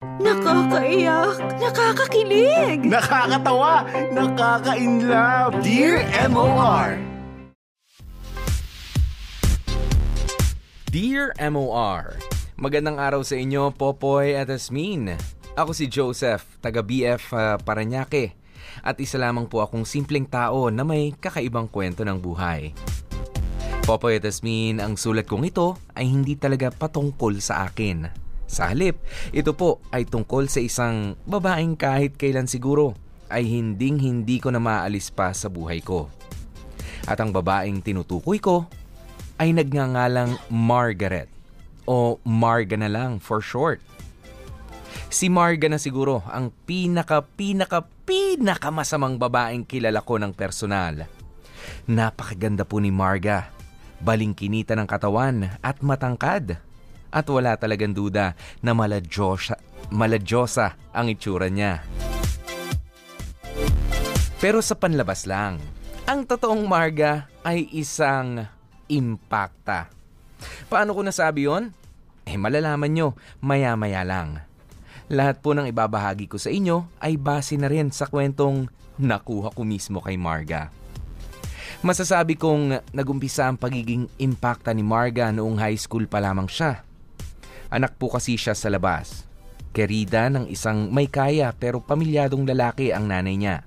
Nakakaiyak, nakakakilig. Nakakatawa, nakaka-inlove. Dear MOR. Dear MOR, magandang araw sa inyo, Popoy at Asmin. Ako si Joseph, taga BF uh, Paranaque. At isa lamang po akong simpleng tao na may kakaibang kwento ng buhay. Popoy at Asmin, ang sulat kong ito ay hindi talaga patungkol sa akin. Sa halip, ito po ay tungkol sa isang babaeng kahit kailan siguro ay hinding hindi ko na maalis pa sa buhay ko. At ang babaeng tinutukoy ko ay nagngangalang Margaret o Marga na lang for short. Si Marga na siguro ang pinaka pinaka pinaka masamang babaeng kilala ko ng personal. Napakaganda po ni Marga. Balingkinita ng katawan at matangkad. At wala talagang duda na maladyosa, maladyosa ang itsura niya. Pero sa panlabas lang, ang totoong Marga ay isang impacta. Paano ko nasabi yon? Eh malalaman nyo maya-maya lang. Lahat po ng ibabahagi ko sa inyo ay base na rin sa kwentong nakuha ko mismo kay Marga. Masasabi kong nagumpisa ang pagiging impacta ni Marga noong high school pa lamang siya. Anak po kasi siya sa labas. Kerida ng isang may kaya pero pamilyadong lalaki ang nanay niya.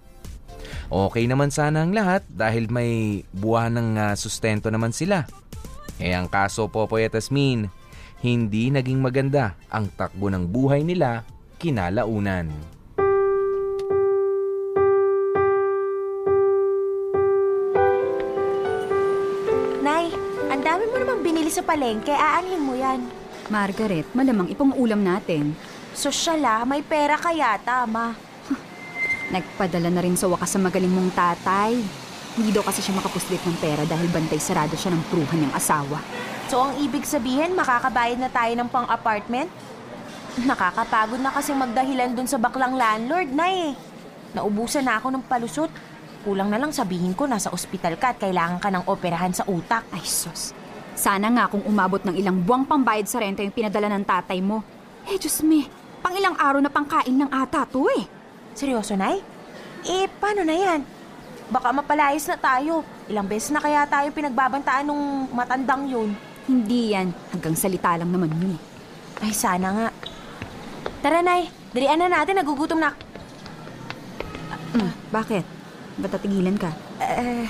Okay naman sana ang lahat dahil may buwan ng uh, sustento naman sila. Eh ang kaso Popoy at Asmin, hindi naging maganda ang takbo ng buhay nila kinalaunan. Nay, ang dami mo namang binili sa palengke. Aanhin mo yan. Margaret, malamang ipong ulam natin. Sosyal ah, may pera ka yata, ma. Nagpadala na rin sa wakas sa magaling mong tatay. Hindi daw kasi siya makapuslit ng pera dahil bantay sarado siya ng pruhan niyang asawa. So ang ibig sabihin, makakabayad na tayo ng pang-apartment? Nakakapagod na kasi magdahilan dun sa baklang landlord na eh. Naubusan na ako ng palusot. Kulang na lang sabihin ko nasa ospital ka at kailangan ka ng operahan sa utak. Ay sus, sana nga kung umabot ng ilang buwang pambayad sa renta yung pinadala ng tatay mo. Eh, Diyos me, pang ilang araw na pangkain ng ata to eh. Seryoso, Nay? Eh, paano na yan? Baka mapalayas na tayo. Ilang beses na kaya tayo pinagbabantaan nung matandang yun. Hindi yan, hanggang salita lang naman yun eh. Ay, sana nga. Tara, Nay. Dalian na natin, nagugutom na. Mm, bakit? Ba't tatigilan ka? Eh,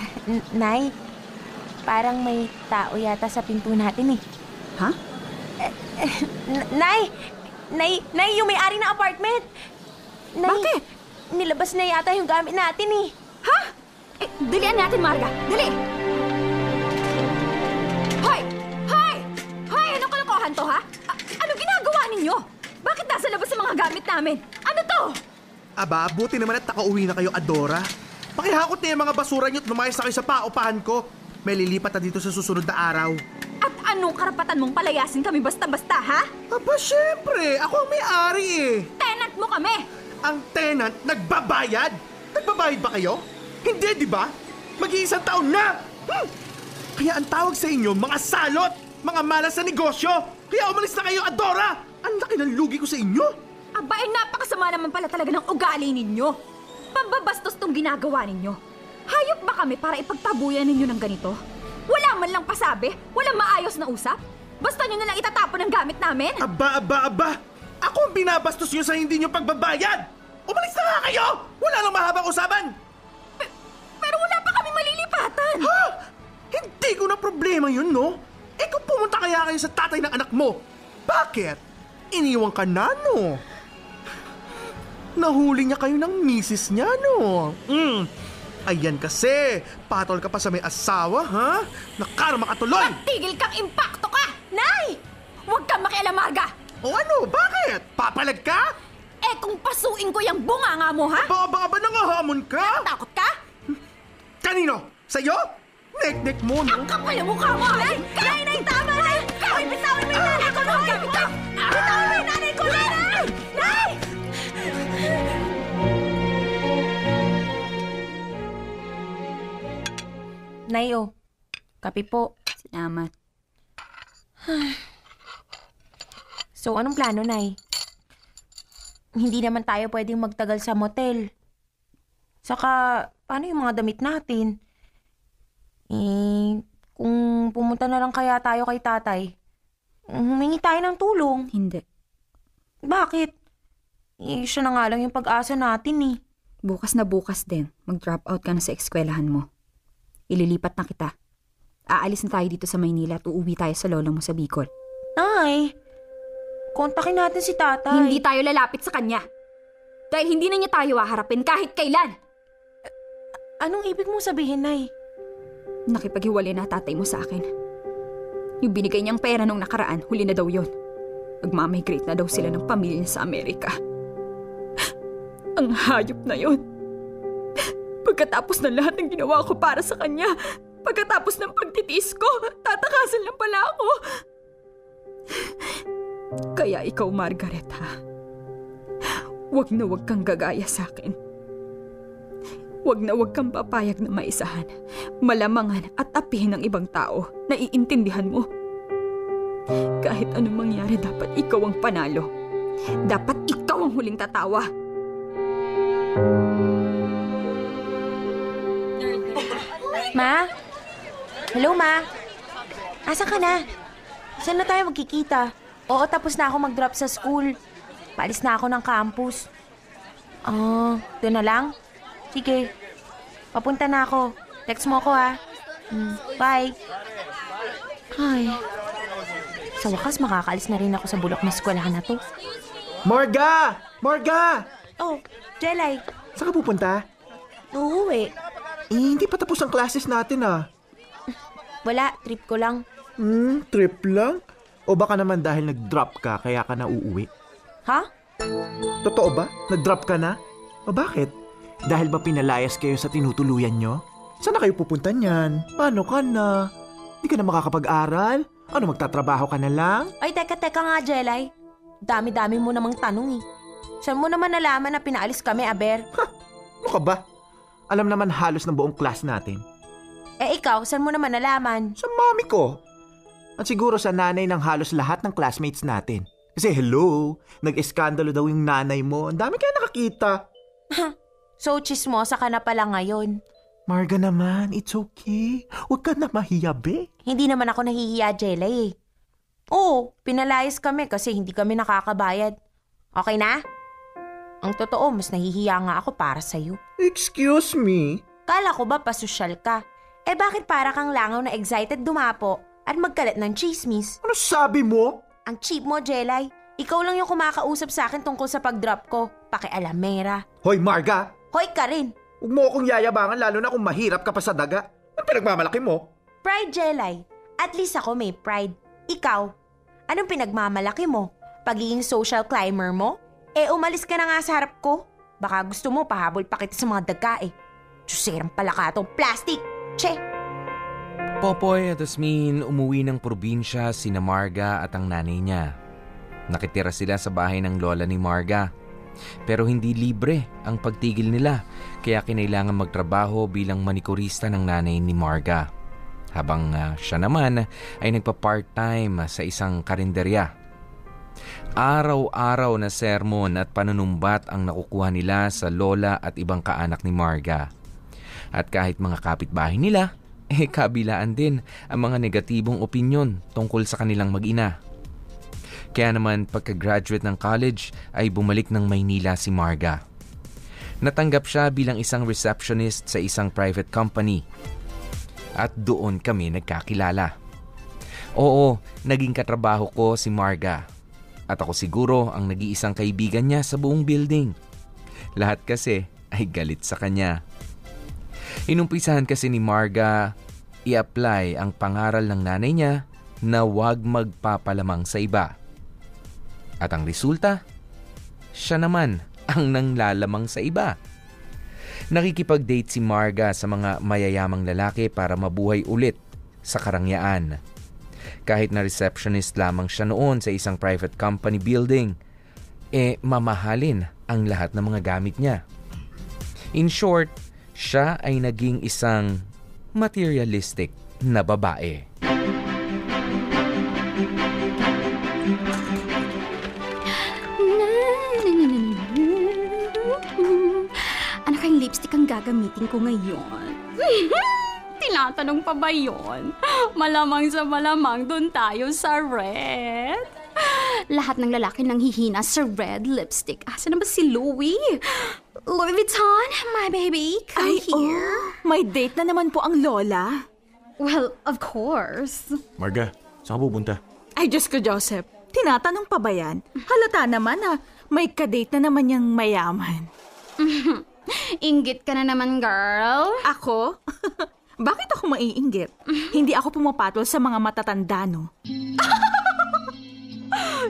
Nay, parang may tao yata sa pinto natin eh. Ha? N- Nay! Nay, Nay, yung may-ari ng apartment! Nay, Bakit? Nilabas na yata yung gamit natin eh. Ha? Eh, dalian natin, Marga. Dali! Hoy! Hoy! Hoy! Anong kalokohan to, ha? A- ano ginagawa ninyo? Bakit nasa labas ang mga gamit namin? Ano to? Aba, buti naman at nakauwi na kayo, Adora. Pakihakot na yung mga basura niyo at lumayas na kayo sa paupahan ko. May lilipat na dito sa susunod na araw. At anong karapatan mong palayasin kami basta-basta, ha? Aba, syempre. Ako ang may-ari eh. Tenant mo kami! Ang tenant nagbabayad? Nagbabayad ba kayo? Hindi, di ba? Mag-iisang taon na! Hmm. Kaya ang tawag sa inyo, mga salot! Mga malas sa negosyo! Kaya umalis na kayo, Adora! Ang laki ng lugi ko sa inyo! Aba, eh, napakasama naman pala talaga ng ugali ninyo. Pambabastos tong ginagawa ninyo. Hayop ba kami para ipagtabuyan ninyo ng ganito? Wala man lang pasabi? Walang maayos na usap? Basta nyo nalang itatapon ang gamit namin? Aba, aba, aba! Ako ang binabastos nyo sa hindi nyo pagbabayad! Umalis na nga kayo! Wala nang mahabang usapan! Pero wala pa kami malilipatan! Ha? Hindi ko na problema yun, no? Eh kung pumunta kaya kayo sa tatay ng anak mo, bakit? Iniwan ka na, no? Nahuli niya kayo ng misis niya, no? Hmm. Ayan kasi, patol ka pa sa may asawa, ha? Nakarma ka tuloy! Tigil kang impacto ka! Nay! Huwag kang makialam, Marga! O ano, bakit? Papalag ka? Eh kung pasuin ko yung bunganga mo, ha? Baba ba nangahamon ka? Takot ka? Kanino? Sa'yo? Nek-nek mo, no? Ang kapal ng mukha mo! Nay! Nay! Nay! Tama na! Bitawan mo yung nanay ko! Nay! Bitawan Bitawan mo yung nanay ko! Nay! Nay! Nay, oh. Kape po. Salamat. So, anong plano, Nay? hindi naman tayo pwedeng magtagal sa motel. Saka, paano yung mga damit natin? Eh, kung pumunta na lang kaya tayo kay tatay, humingi tayo ng tulong. Hindi. Bakit? Eh, siya na nga lang yung pag-asa natin eh. Bukas na bukas din, mag-drop out ka na sa eskwelahan mo. Ililipat na kita. Aalis na tayo dito sa Maynila at uuwi tayo sa lolo mo sa Bicol. Nay, kontakin natin si tatay. Hindi tayo lalapit sa kanya. Dahil hindi na niya tayo haharapin kahit kailan. Anong ibig mong sabihin, Nay? Nakipaghiwalay na tatay mo sa akin. Yung binigay niyang pera nung nakaraan, huli na daw yon. Nagmamigrate na daw sila ng pamilya sa Amerika. Ang hayop na yon. Pagkatapos ng lahat ng ginawa ko para sa kanya, pagkatapos ng pagtitiis ko, tatakasan lang pala ako. Kaya ikaw, Margaret, ha? Huwag na huwag kang gagaya sa akin. Huwag na huwag kang papayag na maisahan, malamangan at apihin ng ibang tao na iintindihan mo. Kahit anong mangyari, dapat ikaw ang panalo. Dapat ikaw ang huling tatawa. Ma? Hello, Ma? Asan ka na? Saan na tayo magkikita? Oo, tapos na ako mag-drop sa school. Paalis na ako ng campus. Ah, doon na lang? Sige. Papunta na ako. Text mo ako, ha? Mm, bye. Ay. Sa wakas, makakaalis na rin ako sa bulok na eskwelahan na to. Marga! Marga! Oh, Jelay. Saan ka pupunta? Eh, hindi pa tapos ang classes natin ah. Wala, trip ko lang. Hmm, trip lang? O baka naman dahil nag-drop ka kaya ka na uuwi? Ha? Totoo ba? Nag-drop ka na? O bakit? Dahil ba pinalayas kayo sa tinutuluyan nyo? Saan na kayo pupunta niyan? Paano ka na? Di ka na makakapag-aral? Ano, magtatrabaho ka na lang? Ay, teka, teka nga, Jelay. Dami-dami mo namang tanong eh. Saan mo naman nalaman na pinaalis kami, Aber? Ano ka ba? Alam naman halos ng buong class natin. Eh ikaw, saan mo naman nalaman? Sa mami ko. At siguro sa nanay ng halos lahat ng classmates natin. Kasi hello, nag-eskandalo daw yung nanay mo. Ang dami kaya nakakita. So, chismosa ka na pala ngayon. Marga naman, it's okay. Huwag ka na mahiyabi. Hindi naman ako nahihiya, Jelay eh. Oo, pinalayas kami kasi hindi kami nakakabayad. Okay na? Ang totoo, mas nahihiya nga ako para sa'yo. Excuse me? Kala ko ba pasosyal ka? Eh bakit para kang langaw na excited dumapo at magkalat ng chismis? Ano sabi mo? Ang cheap mo, Jelay. Ikaw lang yung kumakausap sa akin tungkol sa pag-drop ko. Pakialamera. Hoy, Marga! Hoy ka rin. Huwag mo akong yayabangan lalo na kung mahirap ka pa sa daga. Ang pinagmamalaki mo? Pride, Jelay. At least ako may pride. Ikaw, anong pinagmamalaki mo? Pagiging social climber mo? Eh, umalis ka na nga sa harap ko. Baka gusto mo pahabol pa kita sa mga daga eh. Tsuserang pala ka tong plastic. Che! Popoy at Asmin umuwi ng probinsya sina Marga at ang nanay niya. Nakitira sila sa bahay ng lola ni Marga. Pero hindi libre ang pagtigil nila kaya kinailangan magtrabaho bilang manikurista ng nanay ni Marga. Habang ah, siya naman ay nagpa-part-time sa isang karinderya. Araw-araw na sermon at panunumbat ang nakukuha nila sa lola at ibang kaanak ni Marga. At kahit mga kapitbahay nila, eh kabilaan din ang mga negatibong opinyon tungkol sa kanilang mag-ina. Kaya naman pagka-graduate ng college ay bumalik ng Maynila si Marga. Natanggap siya bilang isang receptionist sa isang private company. At doon kami nagkakilala. Oo, naging katrabaho ko si Marga. At ako siguro ang nag-iisang kaibigan niya sa buong building. Lahat kasi ay galit sa kanya. Inumpisahan kasi ni Marga i-apply ang pangaral ng nanay niya na huwag magpapalamang sa iba. At ang resulta, siya naman ang nanglalamang sa iba. Nakikipag-date si Marga sa mga mayayamang lalaki para mabuhay ulit sa karangyaan kahit na receptionist lamang siya noon sa isang private company building. Eh, mamahalin ang lahat ng mga gamit niya. In short, siya ay naging isang materialistic na babae. Ano kayong lipstick ang gagamitin ko ngayon? Tinatanong pa ba yon? Malamang sa malamang doon tayo sa red. Lahat ng lalaki nang hihina sa red lipstick. Asa na ba si Louie? Louis Vuitton, my baby, come here. oh, may date na naman po ang lola. Well, of course. Marga, saan ka pupunta? Ay, Diyos ko, Joseph. Tinatanong pa ba yan? Halata naman ah. May kadate na naman yung mayaman. Inggit ka na naman, girl. Ako? Bakit ako maiinggit? Hindi ako pumapatol sa mga matatanda, no?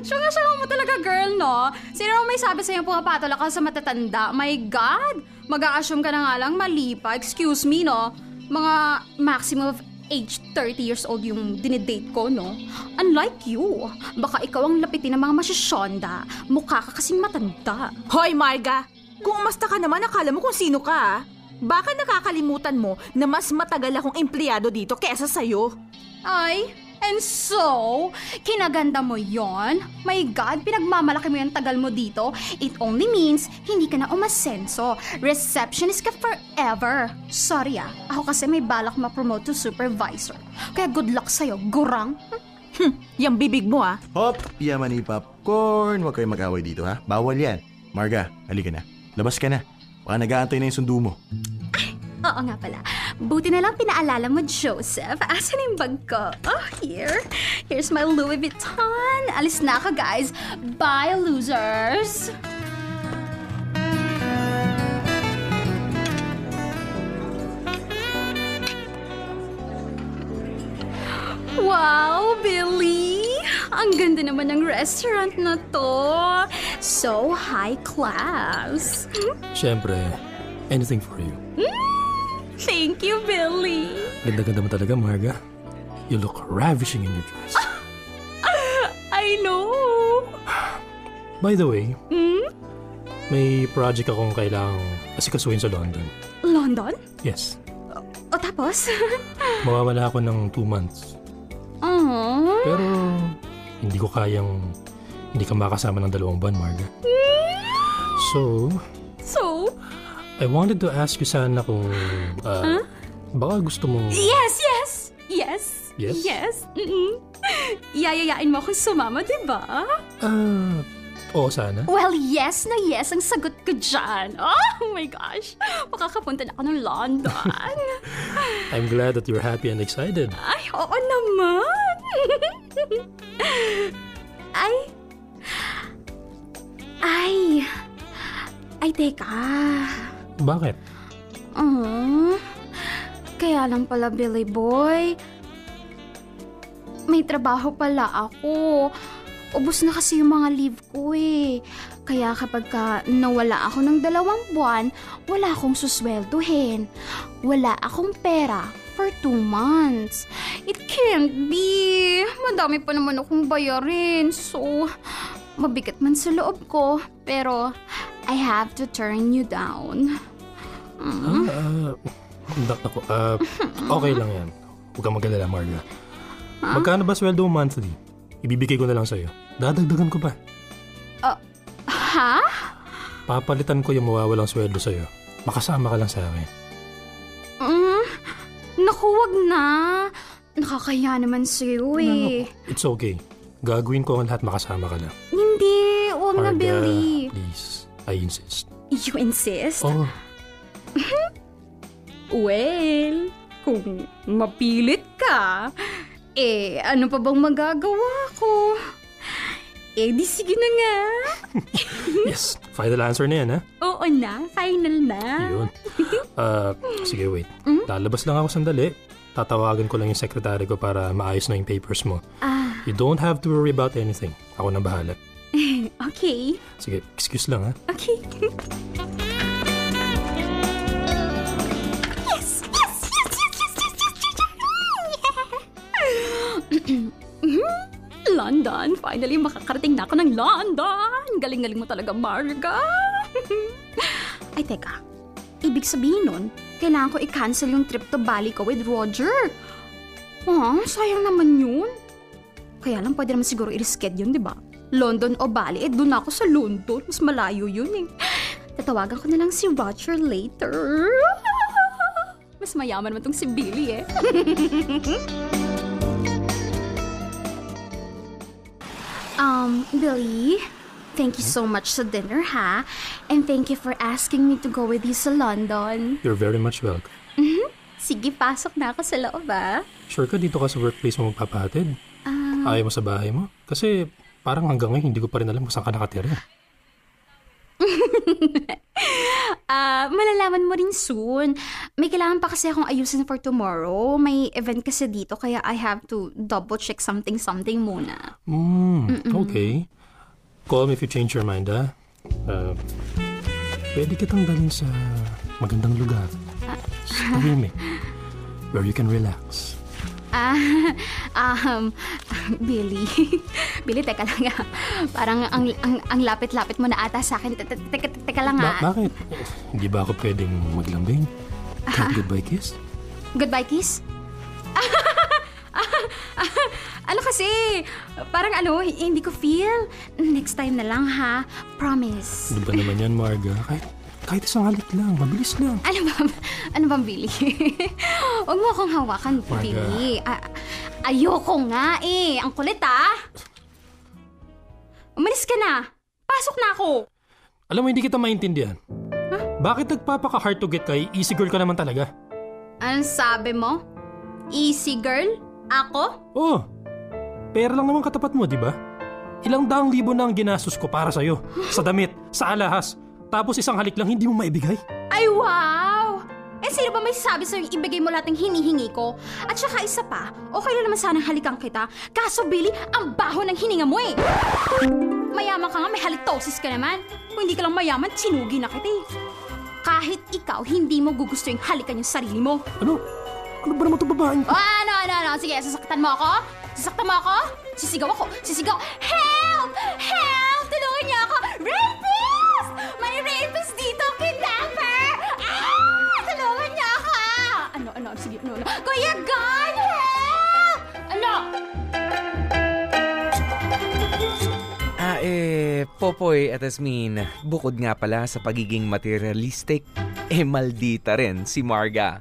Syunga-syunga mo talaga, girl, no? Sino may sabi sa'yo pumapatol ka sa matatanda? My God! Mag-a-assume ka na nga lang mali pa. Excuse me, no? Mga maximum of age 30 years old yung dinidate ko, no? Unlike you, baka ikaw ang lapitin ng mga masyasyonda. Mukha ka kasing matanda. Hoy, Marga! Kung umasta ka naman, akala mo kung sino ka, ah. Baka nakakalimutan mo na mas matagal akong empleyado dito kesa sa'yo. Ay, and so, kinaganda mo yon? My God, pinagmamalaki mo yung tagal mo dito. It only means hindi ka na umasenso. Receptionist ka forever. Sorry ah, ako kasi may balak ma-promote to supervisor. Kaya good luck sa'yo, gurang. Yang bibig mo, ah. Hop, yaman ni popcorn. Huwag kayo mag-away dito ha. Bawal yan. Marga, halika na. Labas ka na. Baka nag-aantay na yung sundo mo. Oo nga pala. Buti na lang pinaalala mo, Joseph. Asan yung bag ko? Oh, here. Here's my Louis Vuitton. Alis na ako, guys. Bye, losers! Wow, Billy! Ang ganda naman ng restaurant na to. So high class. Siyempre, anything for you. Thank you, Billy. Ganda-ganda mo talaga, Marga. You look ravishing in your dress. I know. By the way, may project akong kailangang asikasuhin sa London. London? Yes. O tapos? Mawawala ako ng two months. Aww. Pero, hindi ko kayang hindi ka makasama ng dalawang buwan, Marga. So, So? I wanted to ask you sana kung uh, baka gusto mong... Yes, yes! Yes! Yes? Yes! Mm-mm. Yayayain mo akong sumama, di ba? Ah, oo sana. Well, yes na yes ang sagot ko dyan. Oh my gosh! Makakapunta na ako ng London. I'm glad that you're happy and excited. Ay, oo naman! Ay... Ay... Ay, teka. Bakit? Oh, kaya lang pala, Billy Boy. May trabaho pala ako. Ubus na kasi yung mga leave ko eh. Kaya kapag ka nawala ako ng dalawang buwan, wala akong susweldohin. Wala akong pera for two months. It can't be. Madami pa naman akong bayarin. So, mabigat man sa loob ko. Pero, I have to turn you down. Ah, ah, dak ako. Ah, okay lang yan. Huwag kang mag-alala, Marga. Magkano ba sweldo mo monthly? Ibibigay ko na lang sa'yo. Dadagdagan ko pa. Ha? Papalitan ko yung mawawalang sweldo sa'yo. Makasama ka lang sa akin. Mm, naku, wag na. Nakakaya naman sa'yo eh. It's okay. Gagawin ko ang lahat makasama ka lang. Hindi, wag na, Billy. please. I insist. You insist? Oh, Well, kung mapilit ka, eh, ano pa bang magagawa ko? Eh, di sige na nga. yes. Final answer na yan, ha? Oo na, final na. Yun. Ah, sige, wait. Lalabas lang ako sandali. Tatawagan ko lang yung secretary ko para maayos na yung papers mo. Ah, You don't have to worry about anything. Ako na bahala. okay. Sige, excuse lang, ha? Okay. yes! Yes! Yes! Yes! Yes! Yes! Yes! yes! London! Finally, makakarating na ako ng London! Galing-galing mo talaga, Marga! Ay, teka. Ibig sabihin nun, kailangan ko i-cancel yung trip to Bali ko with Roger. Ah, sayang naman yun. Kaya lang pwede naman siguro i-reschedule yun, di ba? London o Bali, eh doon ako sa London. Mas malayo yun eh. Tatawagan ko na lang si Roger later. Mas mayaman naman tong si Billy eh. um, Billy, thank you so much sa dinner ha. And thank you for asking me to go with you sa London. You're very much welcome. Sige, pasok na ako sa loob ah. Sure ka dito ka sa workplace mo magpapahatid? Ayaw mo sa bahay mo? Kasi parang hanggang ngayon hindi ko pa rin alam kung saan ka nakatira. Ah, malalaman mo rin soon. May kailangan pa kasi akong ayusin for tomorrow. May event kasi dito kaya I have to double check something something muna. Hmm, okay. Call me if you change your mind, ha? Uh, pwede kitang dalhin sa magandang lugar. Sa tahimik. Where you can relax. Ah, um, Billy. Billy, teka lang ah. Parang ang, ang, ang lapit-lapit mo na ata sa akin. Te- te- Teka, teka lang Ba- ah. bakit? Hindi ba ako pwedeng maglambing? Kahit goodbye kiss? Goodbye, kiss? ano kasi? Parang ano, hindi ko feel. Next time na lang ha. Promise. Di ba naman yan, Marga? Kahit, kahit isang halik lang, mabilis lang. Ano ba? Ano bang Billy? Huwag mo akong hawakan, Marga. Billy. Ah, ayoko nga eh. Ang kulit ah. Umalis ka na. Pasok na ako. Alam mo, hindi kita maintindihan. Bakit nagpapaka-hard to get kay easy girl ka naman talaga? Anong sabi mo? Easy girl? Ako? Oh, pera lang naman katapat mo, di ba? Ilang daang libo na ang ginastos ko para sa'yo. Sa damit, sa alahas. Tapos isang halik lang hindi mo maibigay. Ay, wow! Eh, sino ba may sabi sa'yo ibigay mo lahat ng hinihingi ko? At saka isa pa, okay na naman sanang halikan kita. Kaso, Billy, ang baho ng hininga mo eh. Mayaman ka nga, may halitosis ka naman. Kung hindi ka lang mayaman, sinugi na kita eh. Kahit ikaw, hindi mo gugusto yung halikan yung sarili mo. Ano? Ano ba naman itong babaeng? O ano, ano, ano? Sige, sasaktan mo ako? Sasaktan mo ako? Sisigaw ako? Sisigaw? Help! Popoy at Asmin, bukod nga pala sa pagiging materialistic, eh maldita rin si Marga.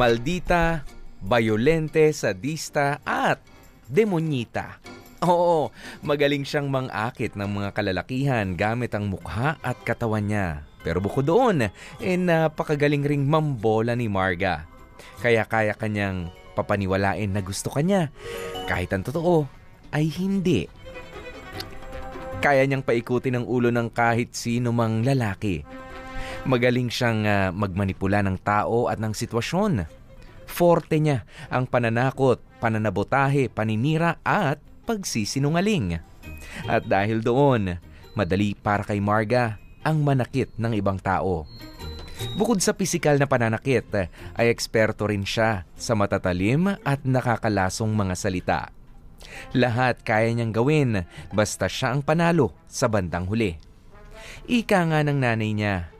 Maldita, bayolente, sadista, at demonyita. Oo, magaling siyang mangakit ng mga kalalakihan gamit ang mukha at katawan niya. Pero bukod doon, eh napakagaling ring mambola ni Marga. Kaya kaya kanyang papaniwalain na gusto kanya. Kahit ang totoo, ay hindi. Kaya niyang paikutin ang ulo ng kahit sino mang lalaki. Magaling siyang ah, magmanipula ng tao at ng sitwasyon. Forte niya ang pananakot, pananabotahe, paninira at pagsisinungaling. At dahil doon, madali para kay Marga ang manakit ng ibang tao. Bukod sa pisikal na pananakit, ay eksperto rin siya sa matatalim at nakakalasong mga salita. Lahat kaya niyang gawin basta siya ang panalo sa bandang huli. Ika nga ng nanay niya,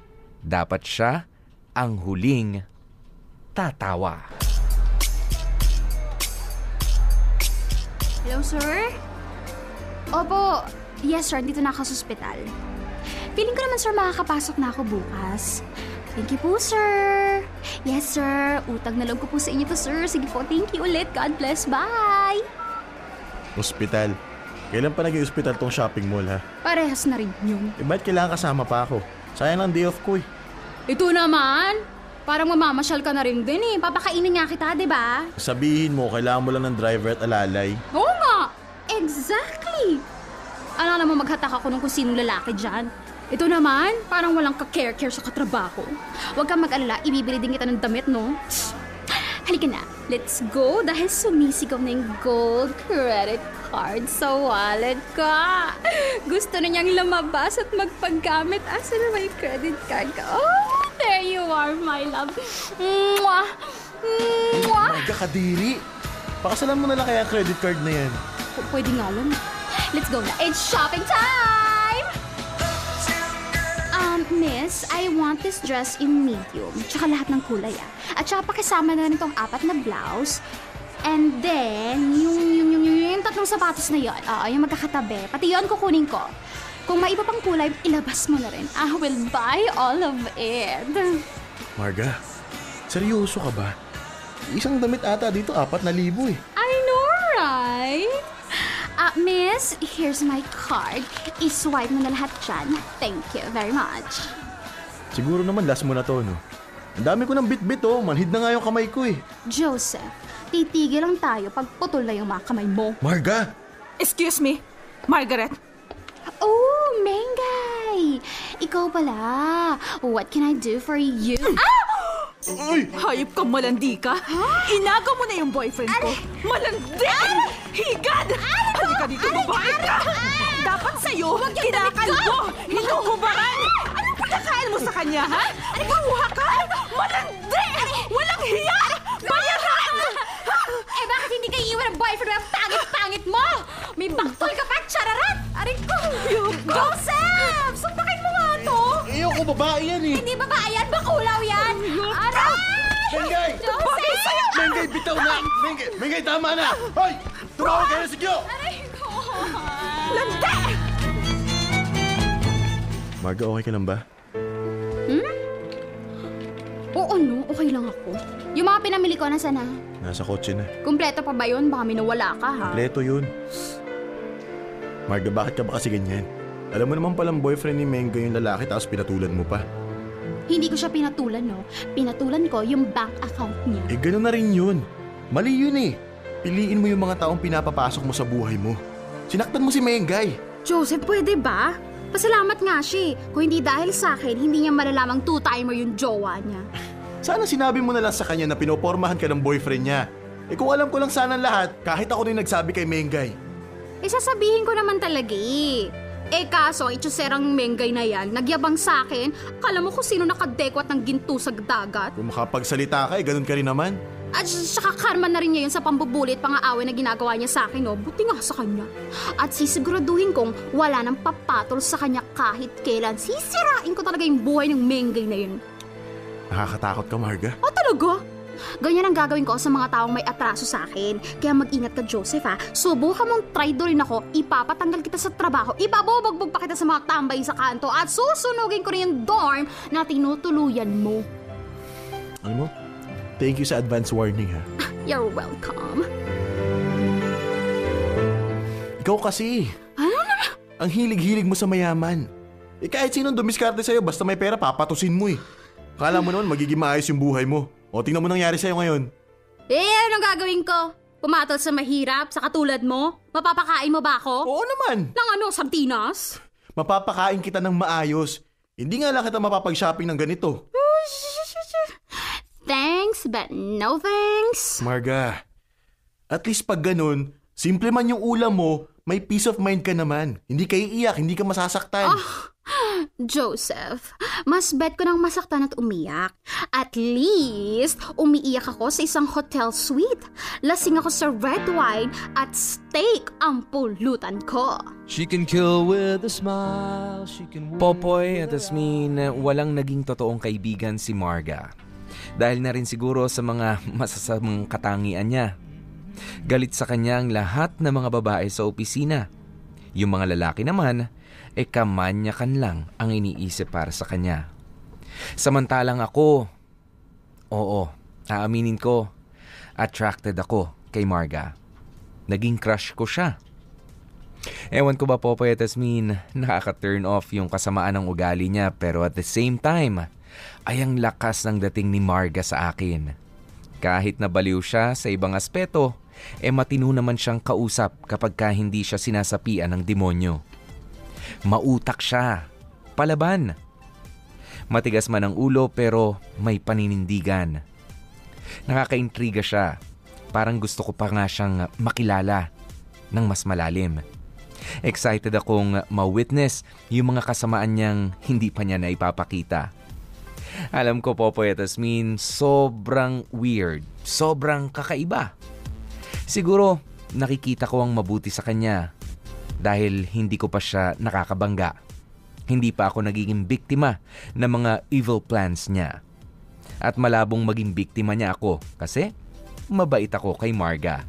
dapat siya ang huling tatawa. Hello, sir? Opo. Yes, sir. Dito na ako sa ospital. Feeling ko naman, sir, makakapasok na ako bukas. Thank you po, sir. Yes, sir. Utang na loob ko po sa inyo to, sir. Sige po, thank you ulit. God bless. Bye! Hospital. Kailan pa naging hospital tong shopping mall ha? Parehas na rin yun. Eh ba't kailangan kasama pa ako? Sayang ang day off ko eh. Ito naman! Parang mamamasyal ka na rin din eh. Papakainin nga kita, di ba? Sabihin mo, kailangan mo lang ng driver at alalay. Oo nga! Exactly! Ano naman maghatak ako nung kung sinong lalaki dyan? Ito naman, parang walang ka-care-care sa katrabaho. Huwag kang mag-alala, ibibili din kita ng damit, no? Halika na, let's go dahil sumisigaw na yung gold credit card sa wallet ko. Gusto na niyang lumabas at magpaggamit. Asa na may credit card ka? Oh, there you are, my love. Mwah! Mwah! Marga kadiri! Pakasalan mo na lang kaya credit card na yan. P- Pwede nga lang. Let's go na. It's shopping time! Miss, I want this dress in medium. Tsaka lahat ng kulay ah. At tsaka pakisama na rin itong apat na blouse. And then, yung, yung, yung, yung, yung tatlong sapatos na yon. Oo, yung magkakatabi. Pati yon kukunin ko. Kung may iba pang kulay, ilabas mo na rin. I will buy all of it. Marga, seryoso ka ba? Isang damit ata dito, apat na libo eh. I know, right? Ah, miss, here's my card. I-swipe mo na lahat dyan. Thank you very much. Siguro naman last mo na to, no? Ang dami ko ng bit-bit oh, manhid na nga yung kamay ko eh. Joseph, titigil lang tayo pag putol na yung mga kamay mo. Marga! Excuse me, Margaret. Oh, Mengay! Ikaw pala. What can I do for you? Ah! Uy! Hayop ka, malandi ka. Inago mo na yung boyfriend ko. Malandi! Higad! Halika dito, babae ka! Dapat sa'yo, kinakalbo, hinuhubaran! Anong pagkakain mo sa kanya, ha? Kuha ka! Malandi! Walang hiya! Bayaran! Eh, bakit hindi kayo iwan ng boyfriend mo? Ang pangit-pangit mo! May baktol ka pa, chararat! Aray ko! Joseph! Sumpakin mo nga to! Ayoko, babae yan eh! Hindi babae yan, bakulaw yan! Aray! Mengay! Joseph! Mengay, bitaw na! Mengay, Mengay, tama na! Hoy! Tumawag kayo si Gyo! Aray ko! Landi! Marga, okay ka lang ba? Oo, no. Okay lang ako. Yung mga pinamili ko, nasa na? Nasa kotse na. Kumpleto pa ba yun? Baka may nawala ka, ha? Kompleto yun. Marga, bakit ka ba kasi ganyan? Alam mo naman palang boyfriend ni Mengo yung lalaki tapos pinatulan mo pa. Hindi ko siya pinatulan, no? Pinatulan ko yung bank account niya. Eh, gano'n na rin yun. Mali yun eh. Piliin mo yung mga taong pinapapasok mo sa buhay mo. Sinaktan mo si Mengay. Joseph, pwede ba? Pasalamat nga siya eh. Kung hindi dahil sa akin, hindi niya malalamang two-timer yung jowa niya. Sana sinabi mo na lang sa kanya na pinopormahan ka ng boyfriend niya. Eh kung alam ko lang sana lahat, kahit ako rin nagsabi kay Mengay. Eh, sasabihin ko naman talaga eh. Eh kaso, itsuserang menggay na yan, nagyabang sa akin, kala mo kung sino nakadekwat ng ginto sa dagat? Kung makapagsalita ka, eh ganun ka rin naman. At saka karma na rin niya yun sa pambubulit pang-aaway na ginagawa niya sa akin, no? Buti nga sa kanya. At sisiguraduhin kong wala nang papatol sa kanya kahit kailan. Sisirain ko talaga yung buhay ng menggay na yun. Nakakatakot ka, Marga. Oh, talaga? Ganyan ang gagawin ko sa mga taong may atraso sa akin. Kaya mag-ingat ka, Joseph, ha? Subukan mong traidorin ako, ipapatanggal kita sa trabaho, ipabubugbog pa kita sa mga tambay sa kanto, at susunugin ko rin yung dorm na tinutuluyan mo. Alam mo, thank you sa advance warning ha. You're welcome. Ikaw kasi. Ano naman? Ang hilig-hilig mo sa mayaman. Eh kahit sinong dumiskarte sa'yo, basta may pera, papatusin mo eh. Kala mo naman magiging maayos yung buhay mo. O tingnan mo nangyari sa'yo ngayon. Eh, anong gagawin ko? Pumatol sa mahirap, sa katulad mo? Mapapakain mo ba ako? Oo naman. Nang ano, sardinas? Mapapakain kita ng maayos. Hindi nga lang kita mapapag-shopping ng ganito. Thanks, but no thanks. Marga, at least pag ganun, simple man yung ulam mo, may peace of mind ka naman. Hindi ka iiyak, hindi ka masasaktan. Joseph, mas bet ko nang masaktan at umiyak. At least, umiiyak ako sa isang hotel suite. Lasing ako sa red wine at steak ang pulutan ko. She can kill with a smile. She can Popoy at Asmin, walang naging totoong kaibigan si Marga. Dahil na rin siguro sa mga masasamang katangian niya. Galit sa kanya ang lahat ng mga babae sa opisina. Yung mga lalaki naman, e kamanyakan lang ang iniisip para sa kanya. Samantalang ako, oo, aaminin ko, attracted ako kay Marga. Naging crush ko siya. Ewan ko ba Popoy at Asmin, nakaka-turn off yung kasamaan ng ugali niya pero at the same time, ay ang lakas ng dating ni Marga sa akin. Kahit nabaliw siya sa ibang aspeto, e matino naman siyang kausap kapag ka hindi siya sinasapian ng demonyo. Mautak siya. Palaban. Matigas man ang ulo pero may paninindigan. Nakakaintriga siya. Parang gusto ko pa nga siyang makilala ng mas malalim. Excited akong ma-witness yung mga kasamaan niyang hindi pa niya na ipapakita. Alam ko, Popoy at Asmin, sobrang weird. Sobrang kakaiba. Siguro, nakikita ko ang mabuti sa kanya dahil hindi ko pa siya nakakabangga. Hindi pa ako nagiging biktima ng mga evil plans niya. At malabong maging biktima niya ako kasi mabait ako kay Marga.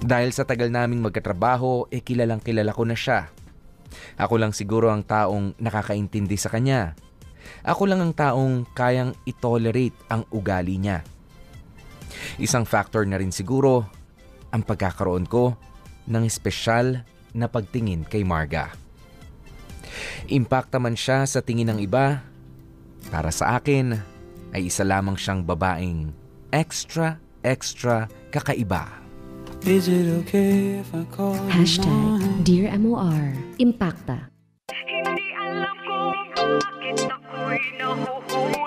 Dahil sa tagal naming magkatrabaho, eh kilalang kilala ko na siya. Ako lang siguro ang taong nakakaintindi sa kanya. Ako lang ang taong kayang itolerate ang ugali niya. Isang factor na rin siguro ang pagkakaroon ko ng espesyal na pagtingin kay Marga. Impacta man siya sa tingin ng iba, para sa akin ay isa lamang siyang babaeng extra, extra kakaiba. Hashtag Dear MOR Impacta Ano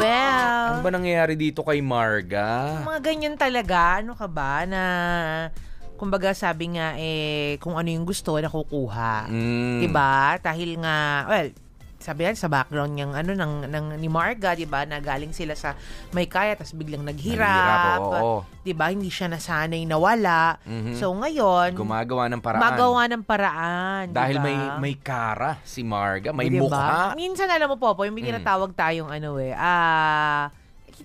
Well, ba nangyayari dito kay Marga? mga ganyan talaga. Ano ka ba na... Kumbaga sabi nga eh, kung ano yung gusto, nakukuha. Mm. Diba? Dahil nga, well, sabi yan sa background niyang ano ng, ng ni Marga, 'di ba? Na galing sila sa may kaya tapos biglang naghirap. Naghirap, oo. 'Di ba? Hindi siya nasanay nawala. Mhm. So ngayon, Gumagawa ng paraan. magawa ng paraan, Dahil ba? may may kara si Marga, may Diba? mukha. Minsan alam mo po, po yung may Mm. tinatawag tayong ano eh, ah,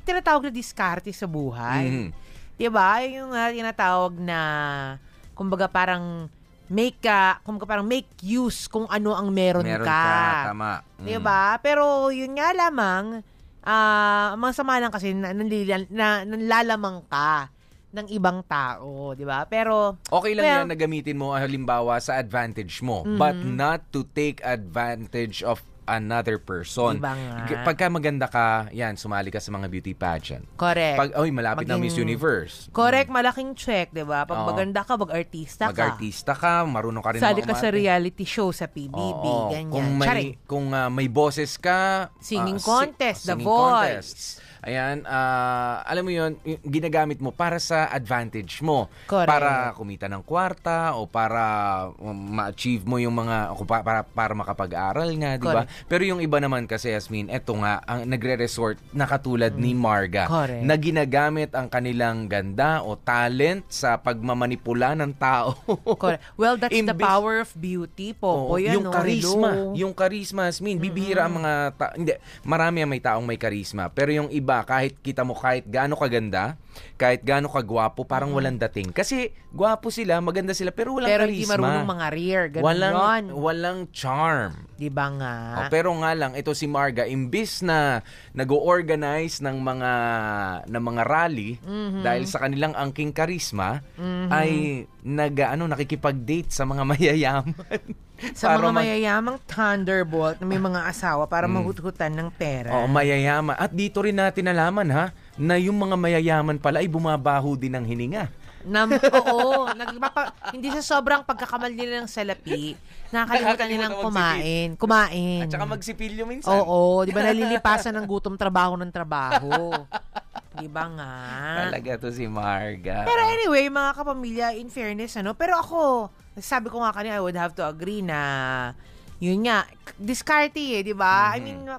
tinatawag na diskarte sa buhay. Mhm. 'Di ba? Yung uh, tinatawag na kumbaga parang make ka, kumbaga parang make use kung ano ang meron, Meron ka. ka, tama. Mm. 'Di ba? Pero yun nga lamang ah ang masama lang kasi na, nanlila- na, nanlalamang ka ng ibang tao, 'di ba? Pero Okay lang Well- yan na gamitin mo halimbawa sa advantage mo, but not to take advantage of another person. Diba nga? Pagka maganda ka, yan, sumali ka sa mga beauty pageant. correct. Pag, oy, malapit na Maging- Miss Universe. correct, malaking check, 'di ba? Oo. Pag maganda ka, mag-artista ka. Mag-artista ka, marunong ka rin Sali ka sa reality show sa PBB, Oo. ganyan. Kung may, Tsari. kung ah, may boses ka, Singing si- contest, The singing Voice. contests. Ayan, ah, alam mo yun, y- ginagamit mo para sa advantage mo. Correct. Para kumita ng kwarta o para um, ma-achieve mo yung mga, o para, para makapag-aral nga, di ba? Pero yung iba naman kasi, Yasmin, eto nga, ang nagre-resort na katulad ni Marga, Mm. Correct. na ginagamit ang kanilang ganda o talent sa pagmamanipula ng tao. Correct. Well, that's the Imbis- power of beauty po. Oo, po yan, yung no? karisma, Hello. yung karisma, Asmin, bibihira ang mga ta- hindi, marami ang may taong may karisma, pero yung iba kahit kita mo kahit gaano kaganda, kahit gaano kagwapo, parang walang dating. Kasi gwapo sila, maganda sila, pero walang Pero karisma. hindi marunong mga rear. Ganun walang yun. walang charm. Di ba nga? Oh, pero nga lang ito si Marga imbis na nag-organize ng mga ng mga rally Mhm. dahil sa kanilang angking karisma ay nag ano nakikipag-date sa mga mayayaman. sa Para mga mag- mayayamang Thunderbolt na may mga asawa para mahuthutan ng pera. Oo, mayayaman. At dito rin natin nalaman ha, na yung mga mayayaman pala ay bumabaho din ng hininga. Na, oo, nagpapa, hindi sa sobrang pagkakamali nila ng salapi, nakakalimutan nilang kumain. Kumain. At saka magsipilyo minsan. Oo, di ba nalilipasan ng gutom trabaho ng trabaho. di ba nga? Talaga to si Marga. Pero anyway, mga kapamilya, in fairness, ano, pero ako, sabi ko nga kanina, I would have to agree na, yun nga, discarte eh, di ba? I mean,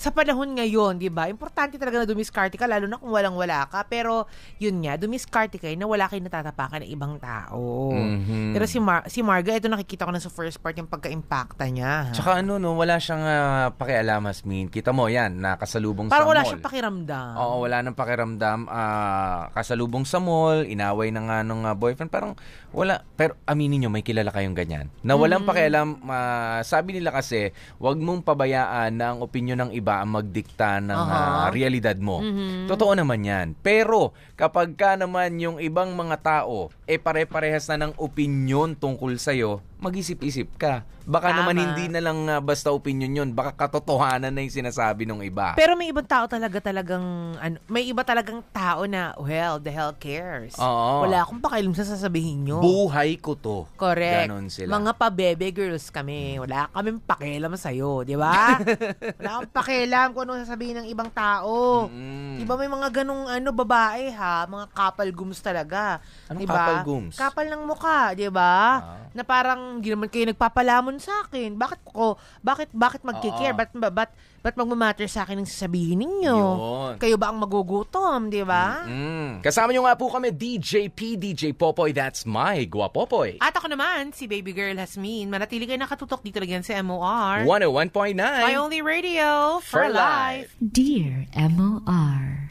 sa panahon ngayon, di ba, importante talaga na dumiskarte ka, lalo na kung walang-wala ka. Pero, yun nga, dumiskarte kayo na wala kayo natatapakan ng ibang tao. Mhm. Pero si, Mar- si Marga, ito nakikita ko na sa first part yung pagka-impacta niya. ha? Tsaka ano no, wala siyang uh, pakialam, Asmin. Kita mo yan, nakasalubong sa Parang wala mall. siyang pakiramdam. Oo, wala nang pakiramdam. Ah, kasalubong sa mall, inaway na nga nung ah, boyfriend. Parang wala. Pero aminin nyo, may kilala kayong ganyan. Na walang pakialam, ah, sabi nila kasi, wag mong pabayaan na ang opinion ng iba ang magdikta ng ah, Aha. realidad mo. Totoo naman yan. Pero kapag ka naman yung ibang mga tao, eh pare-parehas na ng opinion tungkol sa'yo, mag-isip-isip ka. Baka Tama. naman hindi na lang ah, basta opinion yun. Baka katotohanan na yung sinasabi ng iba. Pero may ibang tao talaga talagang ano, may iba talagang tao na well, the hell cares. Oo. Wala akong pakialam sa sasabihin nyo. Buhay ko to. Correct. Ganon sila. Mga pa-bebe girls kami. Wala kaming pakialam sa'yo, di ba? Wala akong pakialam kung ano sasabihin ng ibang tao. Mm. Di ba may mga ganong ano, babae ha? Mga couple gooms talaga. Anong Di ba? couple gooms? Kapal ng mukha, di ba? Ah. Na parang hindi naman kayo nagpapalamon sa akin. Bakit ko, bakit, bakit magkikare? Oo. Ba't, ba't, ba't magmamatter sa akin ang sasabihin ninyo? Yun. Kayo ba ang magugutom, di ba? Mm. Kasama nyo nga po kami, DJ P, DJ Popoy, that's my Guapopoy. At ako naman, si Baby Girl Hasmin. Manatili kayo nakatutok dito lang sa MOR. 101.9. My only radio for, For life. life. Dear MOR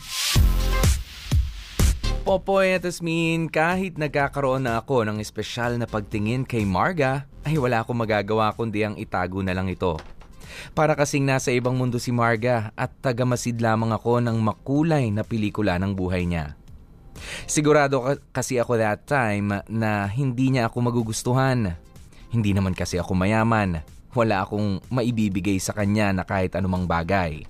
Popoy at Asmin, kahit nagkakaroon na ako ng espesyal na pagtingin kay Marga, ay wala akong magagawa kundi ang itago na lang ito. Para kasing nasa ibang mundo si Marga at tagamasid lamang ako ng makulay na pelikula ng buhay niya. Sigurado ka- kasi ako that time na hindi niya ako magugustuhan. Hindi naman kasi ako mayaman. Wala akong maibibigay sa kanya na kahit anumang bagay.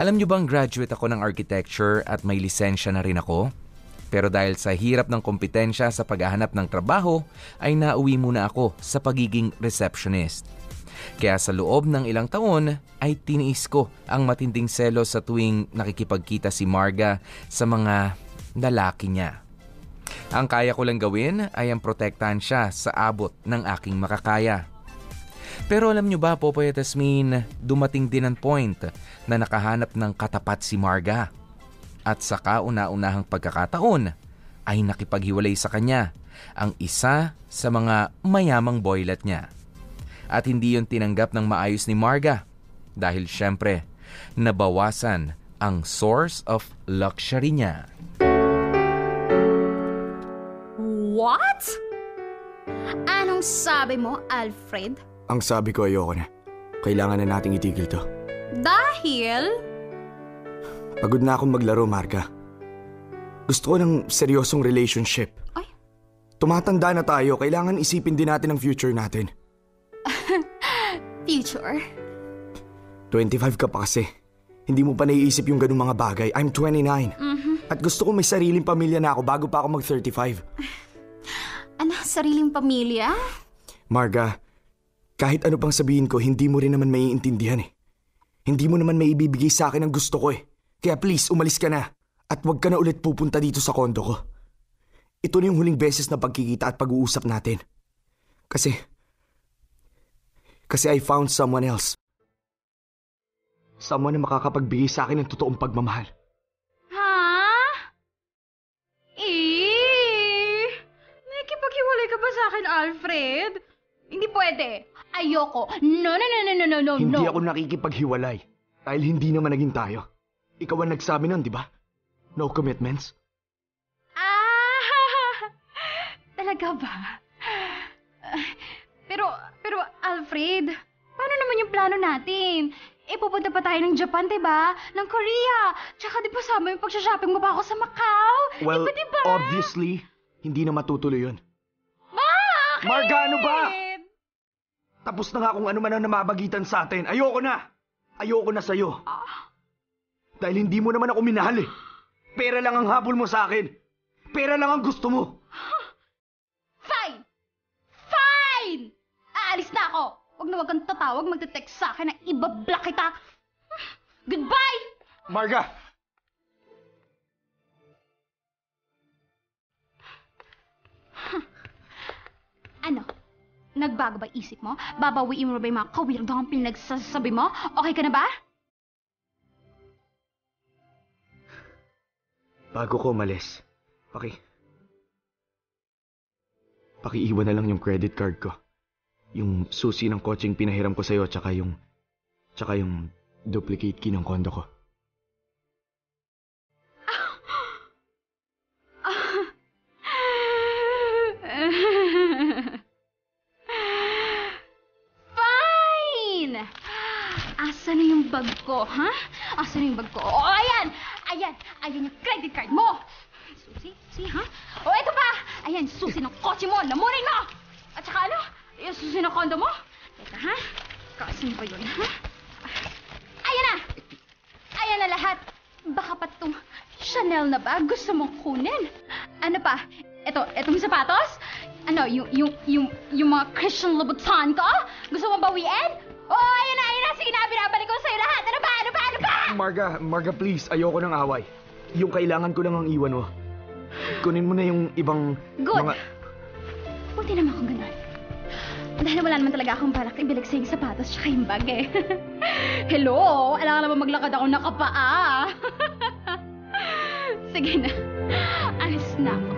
Alam niyo bang graduate ako ng architecture at may lisensya na rin ako? Pero dahil sa hirap ng kompetensya sa paghahanap ng trabaho, ay nauwi muna ako sa pagiging receptionist. Kaya sa loob ng ilang taon ay tiniis ko ang matinding selos sa tuwing nakikipagkita si Marga sa mga lalaki niya. Ang kaya ko lang gawin ay ang protektahan siya sa abot ng aking makakaya. Pero alam nyo ba, Popoy at Asmin, dumating din ang point na nakahanap ng katapat si Marga. At sa kauna-unahang pagkakataon ay nakipaghiwalay sa kanya ang isa sa mga mayamang boylet niya. At hindi yon tinanggap ng maayos ni Marga dahil syempre nabawasan ang source of luxury niya. What? Anong sabi mo, Alfred? Ang sabi ko ayoko na. Kailangan na nating itigil to. Dahil... Pagod na akong maglaro, Marga. Gusto ko ng seryosong relationship. Ay. Tumatanda na tayo, kailangan isipin din natin ang future natin. Future? 25 ka pa kasi. Hindi mo pa naiisip yung ganung mga bagay. I'm 29. At gusto ko may sariling pamilya na ako bago pa ako mag-35. Ano, sariling pamilya? Marga, kahit ano pang sabihin ko, hindi mo rin naman maiintindihan eh. Hindi mo naman maibibigay sa akin ang gusto ko eh. Kaya please, umalis ka na. At huwag ka na ulit pupunta dito sa kondo ko. Ito na yung huling beses na pagkikita at pag-uusap natin. Kasi... Kasi I found someone else. Someone na makakapagbigay sa akin ng totoong pagmamahal. Ha? Eh? Nakikipaghiwalay ka ba sa akin, Alfred? Hindi pwede. Ayoko. No, no, no, no, no, no, no, Hindi ako nakikipaghiwalay. Dahil hindi naman naging tayo. Ikaw ang nagsabi nun, di ba? No commitments? Ah! Talaga ba? Ah, Pero, pero Alfred, paano naman yung plano natin? Eh, pupunta pa tayo ng Japan, diba? Ng Korea. Tsaka di ba sama yung pagsha-shopping mo pa ako sa Macau? Well, diba, diba? obviously, hindi na matutuloy yun. Bakit? Marga, ano ba? Tapos na nga kung ano man ang namabagitan sa atin. Ayoko na! Ayoko na sa'yo. Dahil hindi mo naman ako minahal eh. Pera lang ang habol mo sa akin. Pera lang ang gusto mo. Fine! Fine! Aalis na ako! Huwag na huwag kang tatawag, magte-text sa akin na ibablock kita. Goodbye! Marga! Ano? Nagbago ba isip mo? Babawiin mo ba yung mga kawirdong pinagsasabi mo? Okay ka na ba? Bago ko umalis, paki... Pakiiwan na lang yung credit card ko. Yung susi ng kotseng pinahiram ko sa'yo, tsaka yung... Tsaka yung duplicate key ng kondo ko. Fine! Asa na yung bag ko, ha? Asa na yung bag ko? Oh, ayan! Ayan! Ayan yung credit card mo! Susi? Susi, ha? O, eto pa! Ayan, susi ng kotse mo! Lamunin mo! At saka ano? Yung susi ng kondo mo? Teka, ha? Kasin ba yun, ha? Ayan na! Ayan na lahat! Baka pa tong Chanel na bag gusto mong kunin? Ano pa? Eto, etong sapatos? Ano, yung, yung, yung, yung mga Christian Louboutin ko? Gusto mo bawiin? Oh, ayan na, ayan na! Sige na, binabalik ko sa'yo lahat ba? Ano ba? Ano ba? Marga, Marga please, ayoko ng away. Yung kailangan ko lang ang iwan mo. Kunin mo na yung ibang Good. mga... Buti naman kung ganun. Dahil wala naman talaga akong balak ibilag sa yung sapatos tsaka yung bag eh. Hello! Alam ka naman maglakad ako nakapaa. Sige na. Alis na ako.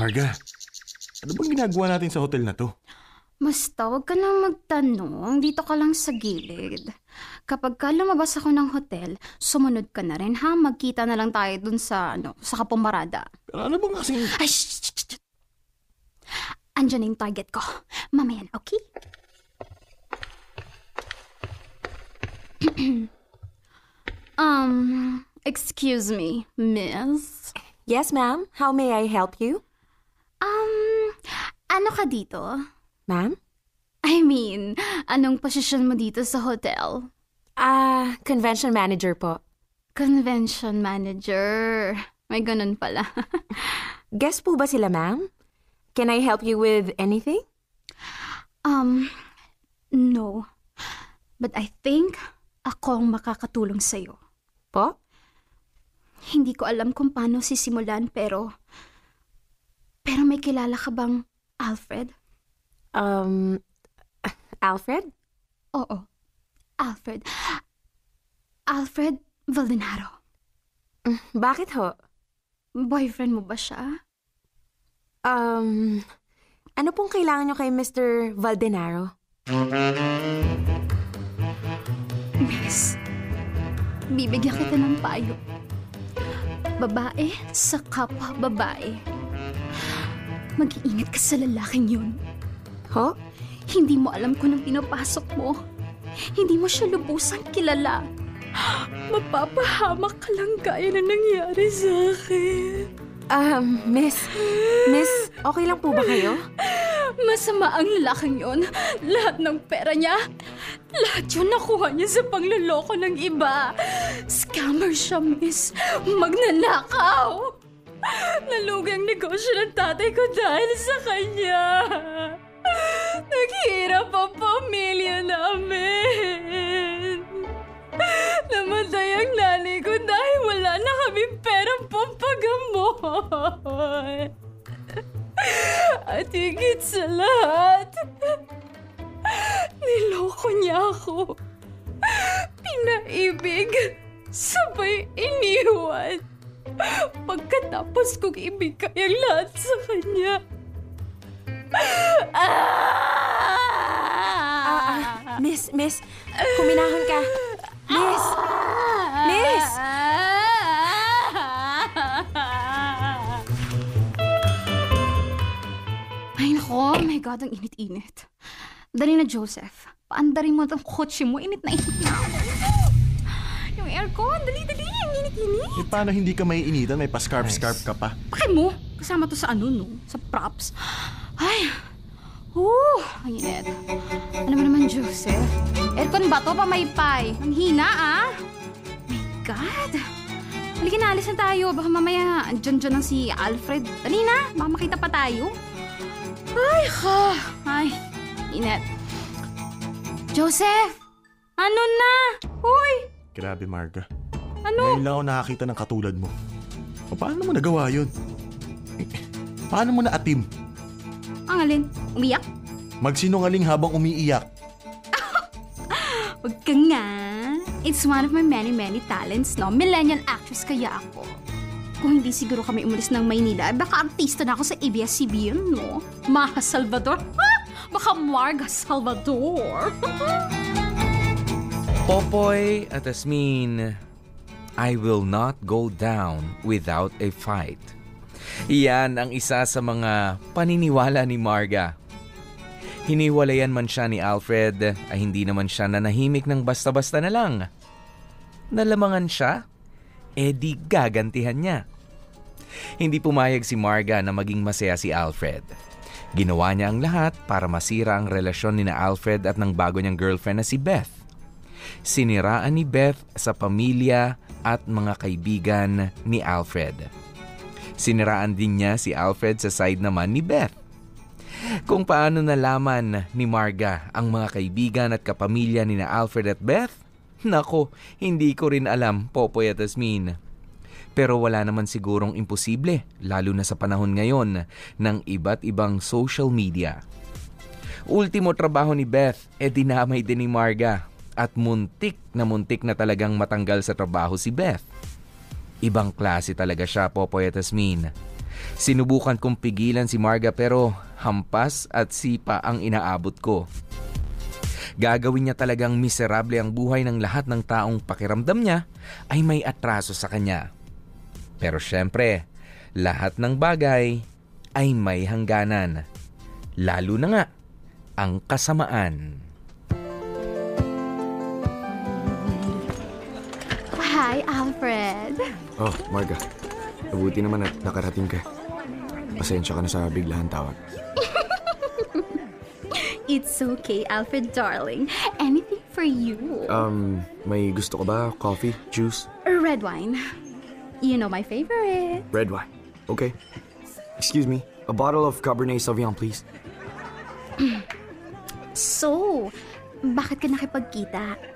Marga, ano bang ginagawa natin sa hotel na to? Basta, huwag ka nang magtanong. Dito ka lang sa gilid. Kapag ka lumabas ako ng hotel, sumunod ka na rin ha. Magkita na lang tayo dun sa, ano, sa Kapumarada. Pero ano bang kasing... Ay, shh, shh, shh, shh. Andyan na yung target ko. Mamaya na, okay? um, excuse me, miss. Yes, ma'am. How may I help you? Um, ano ka dito? Ma'am? I mean, anong posisyon mo dito sa hotel? Ah, convention manager po. Convention manager. May ganun pala. Guest po ba sila, ma'am? Can I help you with anything? um, no. But I think ako ang makakatulong sa'yo. Po? Hindi ko alam kung paano sisimulan pero... Pero may kilala ka bang Alfred? Um, Alfred? Oo. Alfred. Alfred Valdenaro. Bakit ho? Boyfriend mo ba siya? Um, ano pong kailangan nyo kay Mr. Valdenaro? Miss, bibigyan kita ng payo. Babae sa kapwa babae. Mag-iingat ka sa lalaking yun. Ho? Hindi mo alam kung anong pinapasok mo. Hindi mo siya lubusang kilala. Mapapahamak ka lang gaya na nangyari sa akin. Um, miss, miss, okay lang po ba kayo? Masama ang lalaking yon. Lahat ng pera niya, lahat yun nakuha niya sa pangloloko ng iba. Scammer siya, miss. Magnanakaw. Nalugi ang negosyo ng tatay ko dahil sa kanya. Naghirap ang pamilya namin. Namatay ang nanay ko dahil wala na kaming perang pampagamot. At higit sa lahat, niloko niya ako. Pinaibig, sabay iniwan. Pagkatapos kong ibigay ang lahat sa kanya. Ah, miss, miss, kuminahon ka. Miss! Miss! Ay nako, oh my God, ang init-init. Dali na, Joseph. Paandarin mo itong kotse mo. Init na init na ako. Yung aircon, dali, dali. Ang init-init. Eh, paano hindi ka may initan? May pa-scarf-scarf ka pa. Bakit mo? Kasama to sa ano, no? Sa props. Ay, uh, ang init. Alam mo naman, Joseph. Aircon ba to? Pamaypay. Ang hina, ah. My God. Halika na, alis na tayo. Baka mamaya, andyan dyan ang si Alfred. Dali na, baka makita pa tayo. Ay, ha. Ay, init. Joseph! Ano na? Uy! Grabe, Marga. Ano? Ngayon lang ako nakakita ng katulad mo. O, paano mo nagawa yun? Paano mo na-atim? Ang alin? Umiyak? Magsinungaling habang umiiyak. Huwag ka nga. It's one of my many, many talents, no? Millennial actress kaya ako. Kung hindi siguro kami umalis ng Maynila, eh baka artista na ako sa ABS-CBN, no? Maha Salvador. Ha? Baka Marga Salvador. Popoy at Asmin, I will not go down without a fight. Iyan ang isa sa mga paniniwala ni Marga. Hiniwalayan man siya ni Alfred ay hindi naman siya nanahimik ng basta-basta na lang. Nalamangan siya, eh gagantihan niya. Hindi pumayag si Marga na maging masaya si Alfred. Ginawa niya ang lahat para masira ang relasyon ni na Alfred at ng bago niyang girlfriend na si Beth. Siniraan ni Beth sa pamilya at mga kaibigan ni Alfred. Siniraan din niya si Alfred sa side naman ni Beth. Kung paano nalaman ni Marga ang mga kaibigan at kapamilya ni na Alfred at Beth? Nako, hindi ko rin alam, Popoy at Asmin. Pero wala naman sigurong imposible, lalo na sa panahon ngayon ng iba't ibang social media. Ultimo trabaho ni Beth, e dinamay din ni Marga at muntik na muntik na talagang matanggal sa trabaho si Beth. Ibang klase talaga siya, Popoy at Asmin. Sinubukan kong pigilan si Marga pero hampas at sipa ang inaabot ko. Gagawin niya talagang miserable ang buhay ng lahat ng taong pakiramdam niya ay may atraso sa kanya. Pero syempre, lahat ng bagay ay may hangganan. Lalo na nga ang kasamaan. Hi, Alfred. Oh, Marga. Mabuti naman at nakarating ka. Pasensya ka na sa biglahan tawag. It's okay, Alfred darling. Anything for you. Um, may gusto ka ba? Coffee? Juice? Red wine. You know my favorite. Red wine. Okay. Excuse me. A bottle of Cabernet Sauvignon, please. So, bakit ka nakipagkita?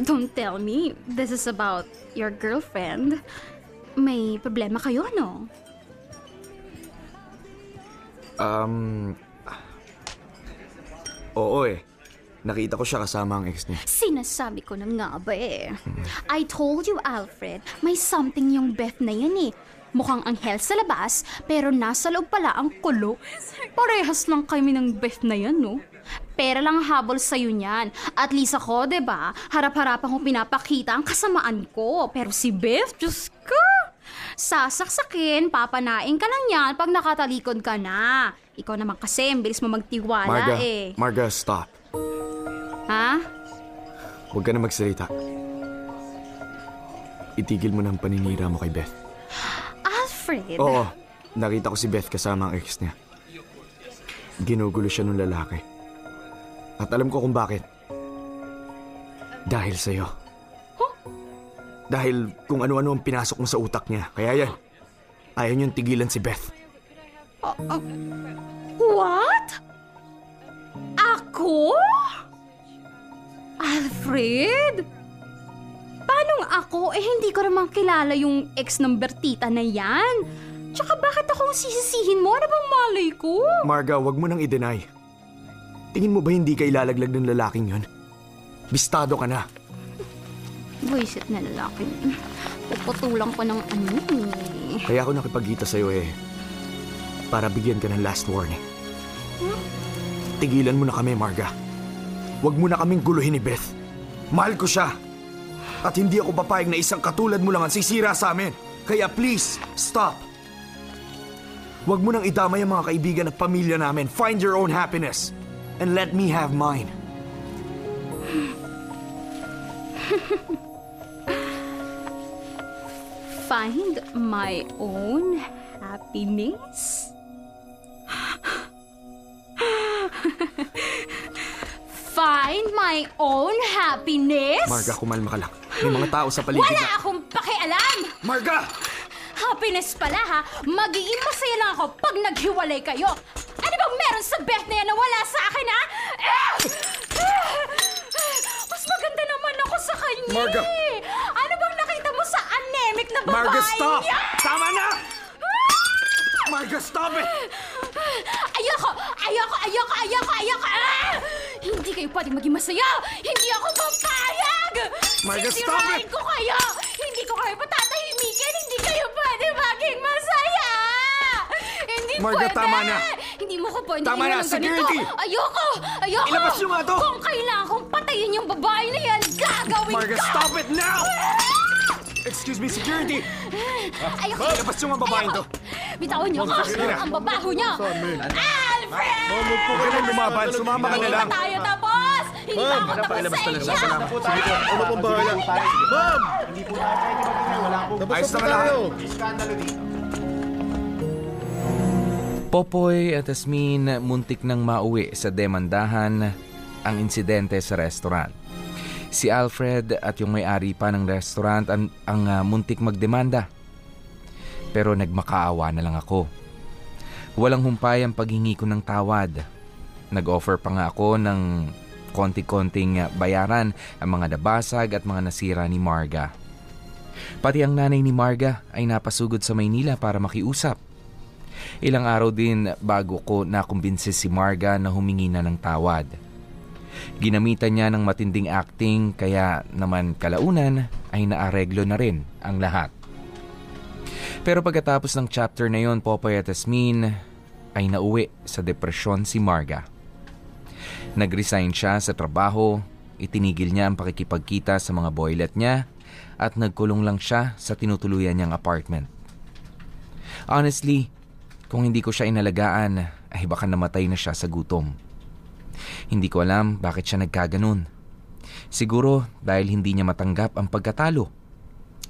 Don't tell me this is about your girlfriend. May problema kayo, no? Um... Oo eh. Nakita ko siya kasama ang ex niya. Sinasabi ko na nga ba eh. I told you, Alfred, may something yung Beth na yan eh. Mukhang anghel sa labas, pero nasa loob pala ang kulo. Parehas lang kami ng Beth na yan, no? Pera lang habol sa'yo niyan. At least ako, 'di ba? Harap-harapan kong pinapakita ang kasamaan ko. Pero si Beth, Diyos ko! Sasaksakin, papanain ka lang yan pag nakatalikod ka na. Ikaw naman kasi, ang bilis mo magtiwala Marga, eh. Marga, stop. Ha? Huwag ka na magsalita. Itigil mo na ang paninira mo kay Beth. Alfred? Oo, nakita ko si Beth kasama ang ex niya. Ginugulo siya nung lalaki. At alam ko kung bakit. Dahil sa'yo. Dahil kung ano-ano ang pinasok mo sa utak niya. Kaya yan, ayaw niyong tigilan si Beth. What? Ako? Alfred? Paano ako? Eh, hindi ko naman kilala yung ex ng Bertita na yan. Tsaka bakit ako ang sisisihin mo? Ano bang malay ko? Marga, wag mo nang i-deny. Tingin mo ba hindi ka ilalaglag ng lalaking yon? Bistado ka na. Buisit na lalaki. Puputulang ko ng ano eh. Kaya ako nakipagkita sa'yo eh. Para bigyan ka ng last warning. Tigilan mo na kami, Marga. Huwag mo na kaming guluhin ni Beth. Mahal ko siya. At hindi ako papayag na isang katulad mo lang ang sisira sa amin. Kaya please, stop. Huwag mo nang idamay ang mga kaibigan at pamilya namin. Find your own happiness. And let me have mine. Find my own happiness? Find my own happiness? Marga, kumalma ka lang. May mga tao sa paligid Wala na... akong pakialam! Marga! Happiness pala ha, magiging masaya lang ako pag naghiwalay kayo. Ano bang meron sa Beth na yan na wala sa akin ha? Ah! Mas maganda naman ako sa kanya. Marga! eh. Ano bang nakita mo sa anemic na babae Marga, stop! niya? Tama na! Marga, stop it! Ayoko! Ayoko! Ayoko! Ayoko! Ayoko! Ah! Hindi kayo pwedeng maging masaya! Hindi ako papayag! Marga, stop Sisirain it! ko kayo! Hindi ko kayo patatahimikin! Marga, pwede! tama na! Hindi mo ko pwede Tama na, iwan ng security! ganito! Ayoko! Ayoko! Ilabas niyo nga to! Kung kailangan kong patayin yung babae na yan, gagawin Marga, ko! stop it now! Excuse me, security! Ayoko! Ilabas niyo nga babaeng to! Bitawan niyo ako! Ang babaho niyo! Alfred! Huwag ka nang lumaban, sumama ka na lang! Hindi pa tayo tapos! Hindi pa ako tapos sa inyo! Ano pong bahala? Ma'am! Ayos na ka lahat! Popoy at Asmin muntik nang mauwi sa demandahan ang insidente sa restaurant. Si Alfred at yung may-ari pa ng restaurant ang, ang ah, muntik magdemanda. Pero nagmakaawa na lang ako. Walang humpay ang paghingi ko ng tawad. Nag-offer pa nga ako ng konti-konting ah, bayaran ang mga nabasag at mga nasira ni Marga. Pati ang nanay ni Marga ay napasugod sa Maynila para makiusap. Ilang araw din bago ko nakumbinsi si Marga na humingi na ng tawad. Ginamitan niya ng matinding acting kaya naman kalaunan ay naareglo na rin ang lahat. Pero pagkatapos ng chapter na yon, Popoy at Asmin ay nauwi sa depresyon si Marga. Nag-resign siya sa trabaho, itinigil niya ang pakikipagkita sa mga boylet niya at nagkulong lang siya sa tinutuluyan niyang apartment. Honestly, kung hindi ko siya inalagaan, ay baka namatay na siya sa gutom. Hindi ko alam bakit siya nagkaganon. Siguro dahil hindi niya matanggap ang pagkatalo.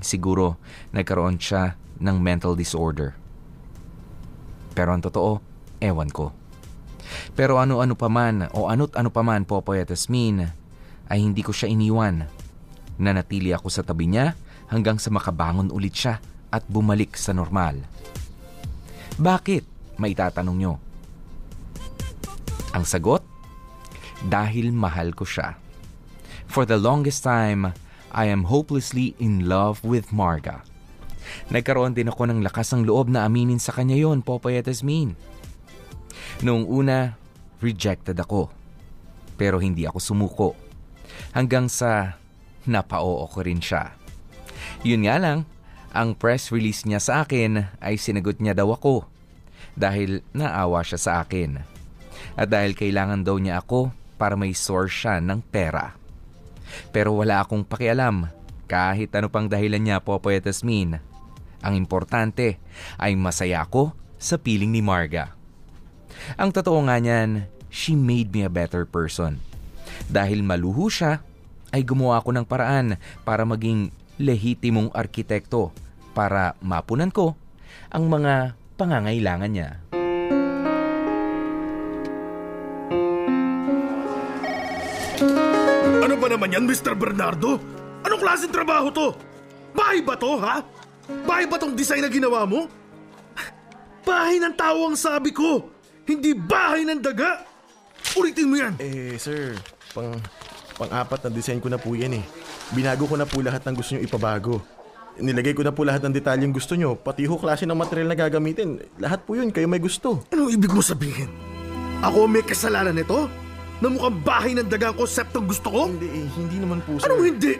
Siguro nagkaroon siya ng mental disorder. Pero ang totoo, ewan ko. Pero ano-ano pa man o ano't ano pa man Popoy at Asmin, ay hindi ko siya iniwan. Nanatili ako sa tabi niya hanggang sa makabangon ulit siya at bumalik sa normal. Bakit? Maitatanong nyo. Ang sagot? Dahil mahal ko siya. For the longest time, I am hopelessly in love with Marga. Nagkaroon din ako ng lakas ng loob na aminin sa kanya yon, Popoy at Asmin. Noong una, rejected ako. Pero hindi ako sumuko. Hanggang sa napao ko rin siya. Yun nga lang, ang press release niya sa akin ay sinagot niya daw ako dahil naawa siya sa akin. At dahil kailangan daw niya ako para may source siya ng pera. Pero wala akong pakialam kahit ano pang dahilan niya Popoy at Asmin. Ang importante ay masaya ako sa piling ni Marga. Ang totoo nga niyan, she made me a better person. Dahil maluho siya, ay gumawa ako ng paraan para maging lehitimong arkitekto para mapunan ko ang mga pangangailangan niya. Ano ba naman yan, Mr. Bernardo? Anong klaseng trabaho to? Bahay ba to, ha? Bahay ba tong design na ginawa mo? Bahay ng tao ang sabi ko! Hindi bahay ng daga! Ulitin mo yan! Eh, sir, pang, pang-apat na design ko na po yan eh. Binago ko na po lahat ng gusto nyo ipabago. Nilagay ko na po lahat ng detalyeng gusto nyo, pati ho klase ng material na gagamitin. Lahat po yun, kayo may gusto. Anong ibig mo sabihin? Ako may kasalanan nito? Na mukhang bahay ng daga ang konseptong gusto ko? Hindi, eh, hindi naman po, sir. Anong hindi?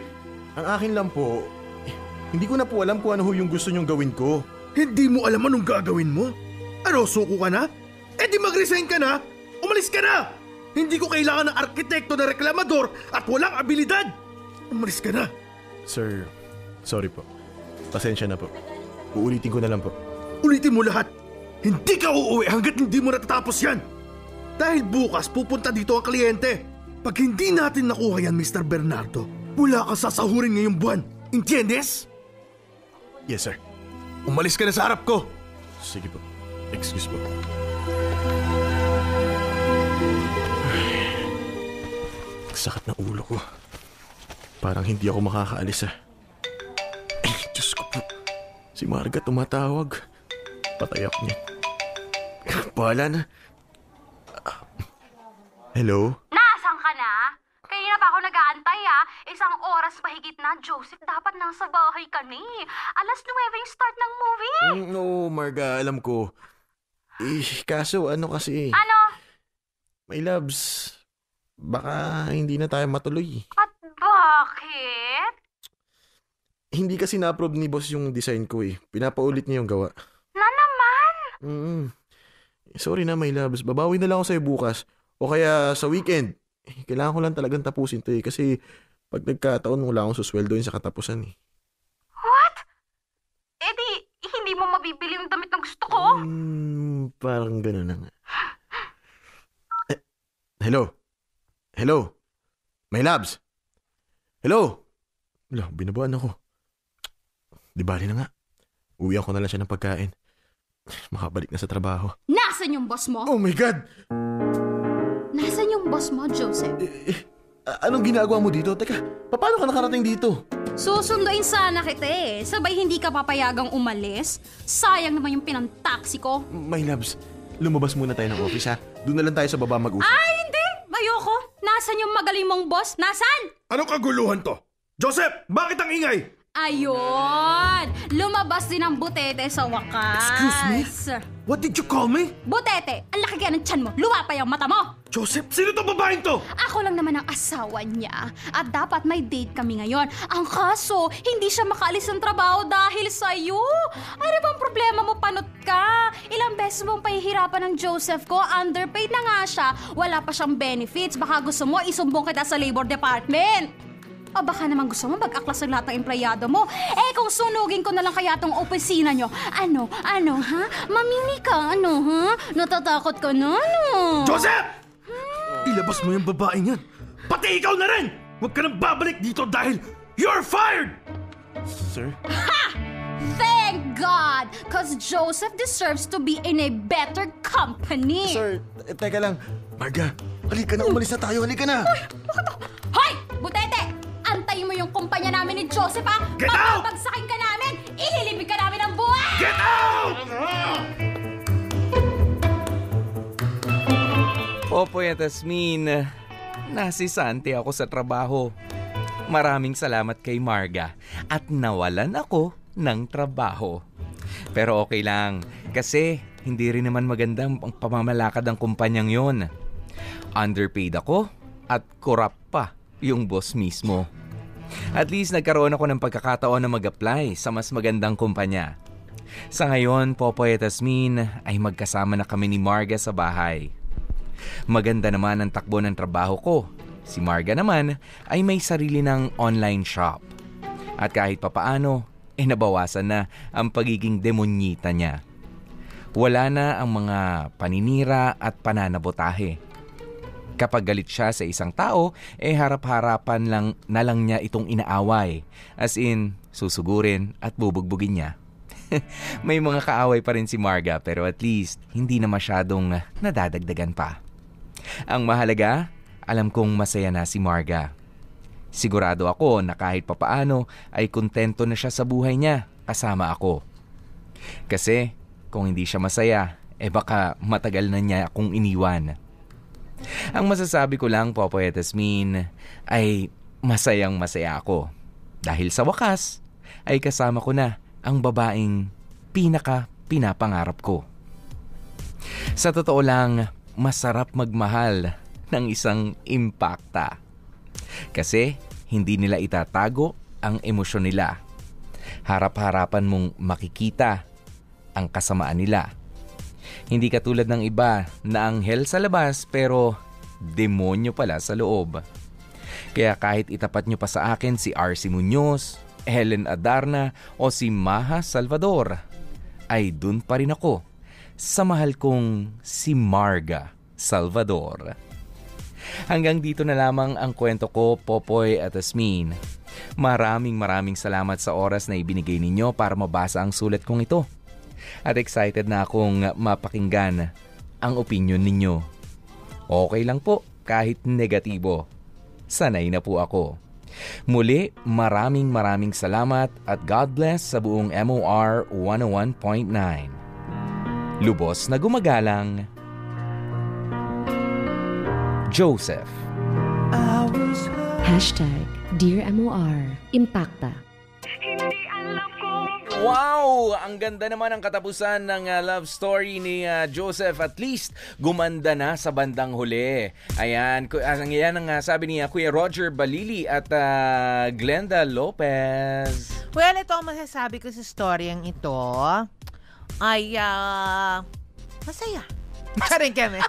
Ang akin lang po, eh, hindi ko na po alam kung ano ho yung gusto nyong gawin ko. Hindi mo alam anong gagawin mo? Ano, suko ka na? Eh di mag-resign ka na! Umalis ka na! Hindi ko kailangan ng arkitekto na reklamador at walang abilidad! Umalis ka na! Sir, sorry po. Pasensya na po. Uulitin ko na lang po. Ulitin mo lahat! Hindi ka uuwi hanggat hindi mo natatapos yan! Dahil bukas pupunta dito ang kliyente. Pag hindi natin nakuha yan, Mr. Bernardo, wala kang sasahurin ngayong buwan. Entiendes? Yes, sir. Umalis ka na sa harap ko! Sige po. Excuse po. Sakit na ulo ko. Parang hindi ako makakaalis ah. Diyos ko po. Si Marga tumatawag. Patay ako niya. Bahala na. Ah. Hello? Nasaan ka na? Kanina pa ako nag-aantay ah. Isang oras mahigit na. Joseph, dapat nasa bahay ka ni. Alas 9 yung start ng movie. Mm, No, Marga, alam ko. Eh, kaso ano kasi, Ano? my loves, baka hindi na tayo matuloy. At bakit? Hindi kasi na-approve ni boss yung design ko eh. Pinapaulit niya yung gawa. Na naman? Mm. Sorry na, my loves. Babawi na lang ako sa'yo bukas. O kaya sa weekend. Eh, Kailangan ko lang talagang tapusin to eh. Kasi pag nagkataon, wala akong susweldoin sa katapusan eh. What? Eh di, hindi mo mabibili yung damit na gusto ko? Hmm, parang gano'n na nga. Eh, hello? Hello? My loves? Hello? Wala, binabaan ako. Di bali na nga. Uwihan ko na lang siya ng pagkain. Makabalik na sa trabaho. Nasaan yung boss mo? Oh my God! Nasaan yung boss mo, Joseph? A- anong ginagawa mo dito? Teka, paano ka nakarating dito? Susunduin sana kita eh. Sabay hindi ka papayagang umalis. Sayang naman yung pinantaksi ko. My loves, lumabas muna tayo ng office ha. Doon na lang tayo sa baba mag-usap. Ay, hindi! Ayoko! Nasaan yung magaling mong boss? Nasaan? Anong kaguluhan to? Joseph, bakit ang ingay? Ayun! Lumabas din ang butete sa wakas. Excuse me? What did you call me? Butete! Ang laki kaya ng tiyan mo. Lumapay ang mata mo! Joseph, sino tong babaeng to? Ako lang naman ang asawa niya. At dapat may date kami ngayon. Ang kaso, hindi siya makaalis ng trabaho dahil sa'yo. Ano bang problema mo, panot ka? Ilang beses mong pahihirapan ng Joseph ko, underpaid na nga siya. Wala pa siyang benefits. Baka gusto mo, isumbong kita sa labor department. O baka naman gusto mo mag-aklas ng lahat ng empleyado mo. Eh kung sunugin ko na lang kaya tong opisina nyo. Ano? Ano ha? Mamili ka? Ano ha? Natatakot ka na? Ano? Joseph! Ilabas mo yung babaeng yan. Pati ikaw na rin! Huwag ka nang babalik dito dahil you're fired! Sir? Thank God! Cause Joseph deserves to be in a better company. Sir, eh, teka lang. Marga, halika na, umalis na tayo. Halika na. Hoy! Butete! Antayin mo yung kumpanya namin ni Joseph ha! Get out! Papapagsakin ka namin! Ililibig ka namin ng buhay! Get out! Popoy at Asmin, nasisante ako sa trabaho. Maraming salamat kay Marga at nawalan ako ng trabaho. Pero okay lang kasi hindi rin naman maganda ang pamamalakad ng kumpanyang yon. Underpaid ako at korap pa yung boss mismo. At least nagkaroon ako ng pagkakataon na mag-apply sa mas magandang kumpanya. Sa ngayon, Popoy at Asmin ay magkasama na kami ni Marga sa bahay. Maganda naman ang takbo ng trabaho ko. Si Marga naman ay may sarili ng online shop. At kahit papaano, eh nabawasan na ang pagiging demonyita niya. Wala na ang mga paninira at pananabotahe. Kapag galit siya sa isang tao, eh harap-harapan lang na lang niya itong inaaway. As in, susugurin at bubugbugin niya. May mga kaaway pa rin si Marga pero at least hindi na masyadong nadadagdagan pa. Ang mahalaga, alam kong masaya na si Marga. Sigurado ako na kahit papaano ay kontento na siya sa buhay niya kasama ako. Kasi kung hindi siya masaya, eh baka matagal na niya akong iniwan. Ang masasabi ko lang, Popoy at Asmin, ay masayang masaya ako. Dahil sa wakas, ay kasama ko na ang babaeng pinaka pinapangarap ko. Sa totoo lang, masarap magmahal ng isang impacta. Kasi hindi nila itatago ang emosyon nila. Harap-harapan mong makikita ang kasamaan nila. Hindi katulad ng iba na anghel sa labas pero demonyo pala sa loob. Kaya kahit itapat nyo pa sa akin si RC Munoz, Helen Adarna o si Maha Salvador, ay dun pa rin ako sa mahal kong si Marga Salvador. Hanggang dito na lamang ang kwento ko, Popoy at Asmin. Maraming maraming salamat sa oras na ibinigay ninyo para mabasa ang sulat kong ito. At excited na akong mapakinggan ang opinion ninyo. Okay lang po kahit negatibo. Sanay na po ako. Muli, maraming maraming salamat at God bless sa buong MOR 101.9. Lubos na gumagalang, Joseph. Hashtag Dear MOR Impacta. Wow! Ang ganda naman ang katapusan ng uh, love story ni uh, Joseph. At least, gumanda na sa bandang huli. Ayan, ku- uh, yan ang uh, sabi ni uh, Kuya Roger Balili at uh, Glenda Lopez. Well, ito ang masasabi ko sa storyang ito ay ah, masaya. Charing keme.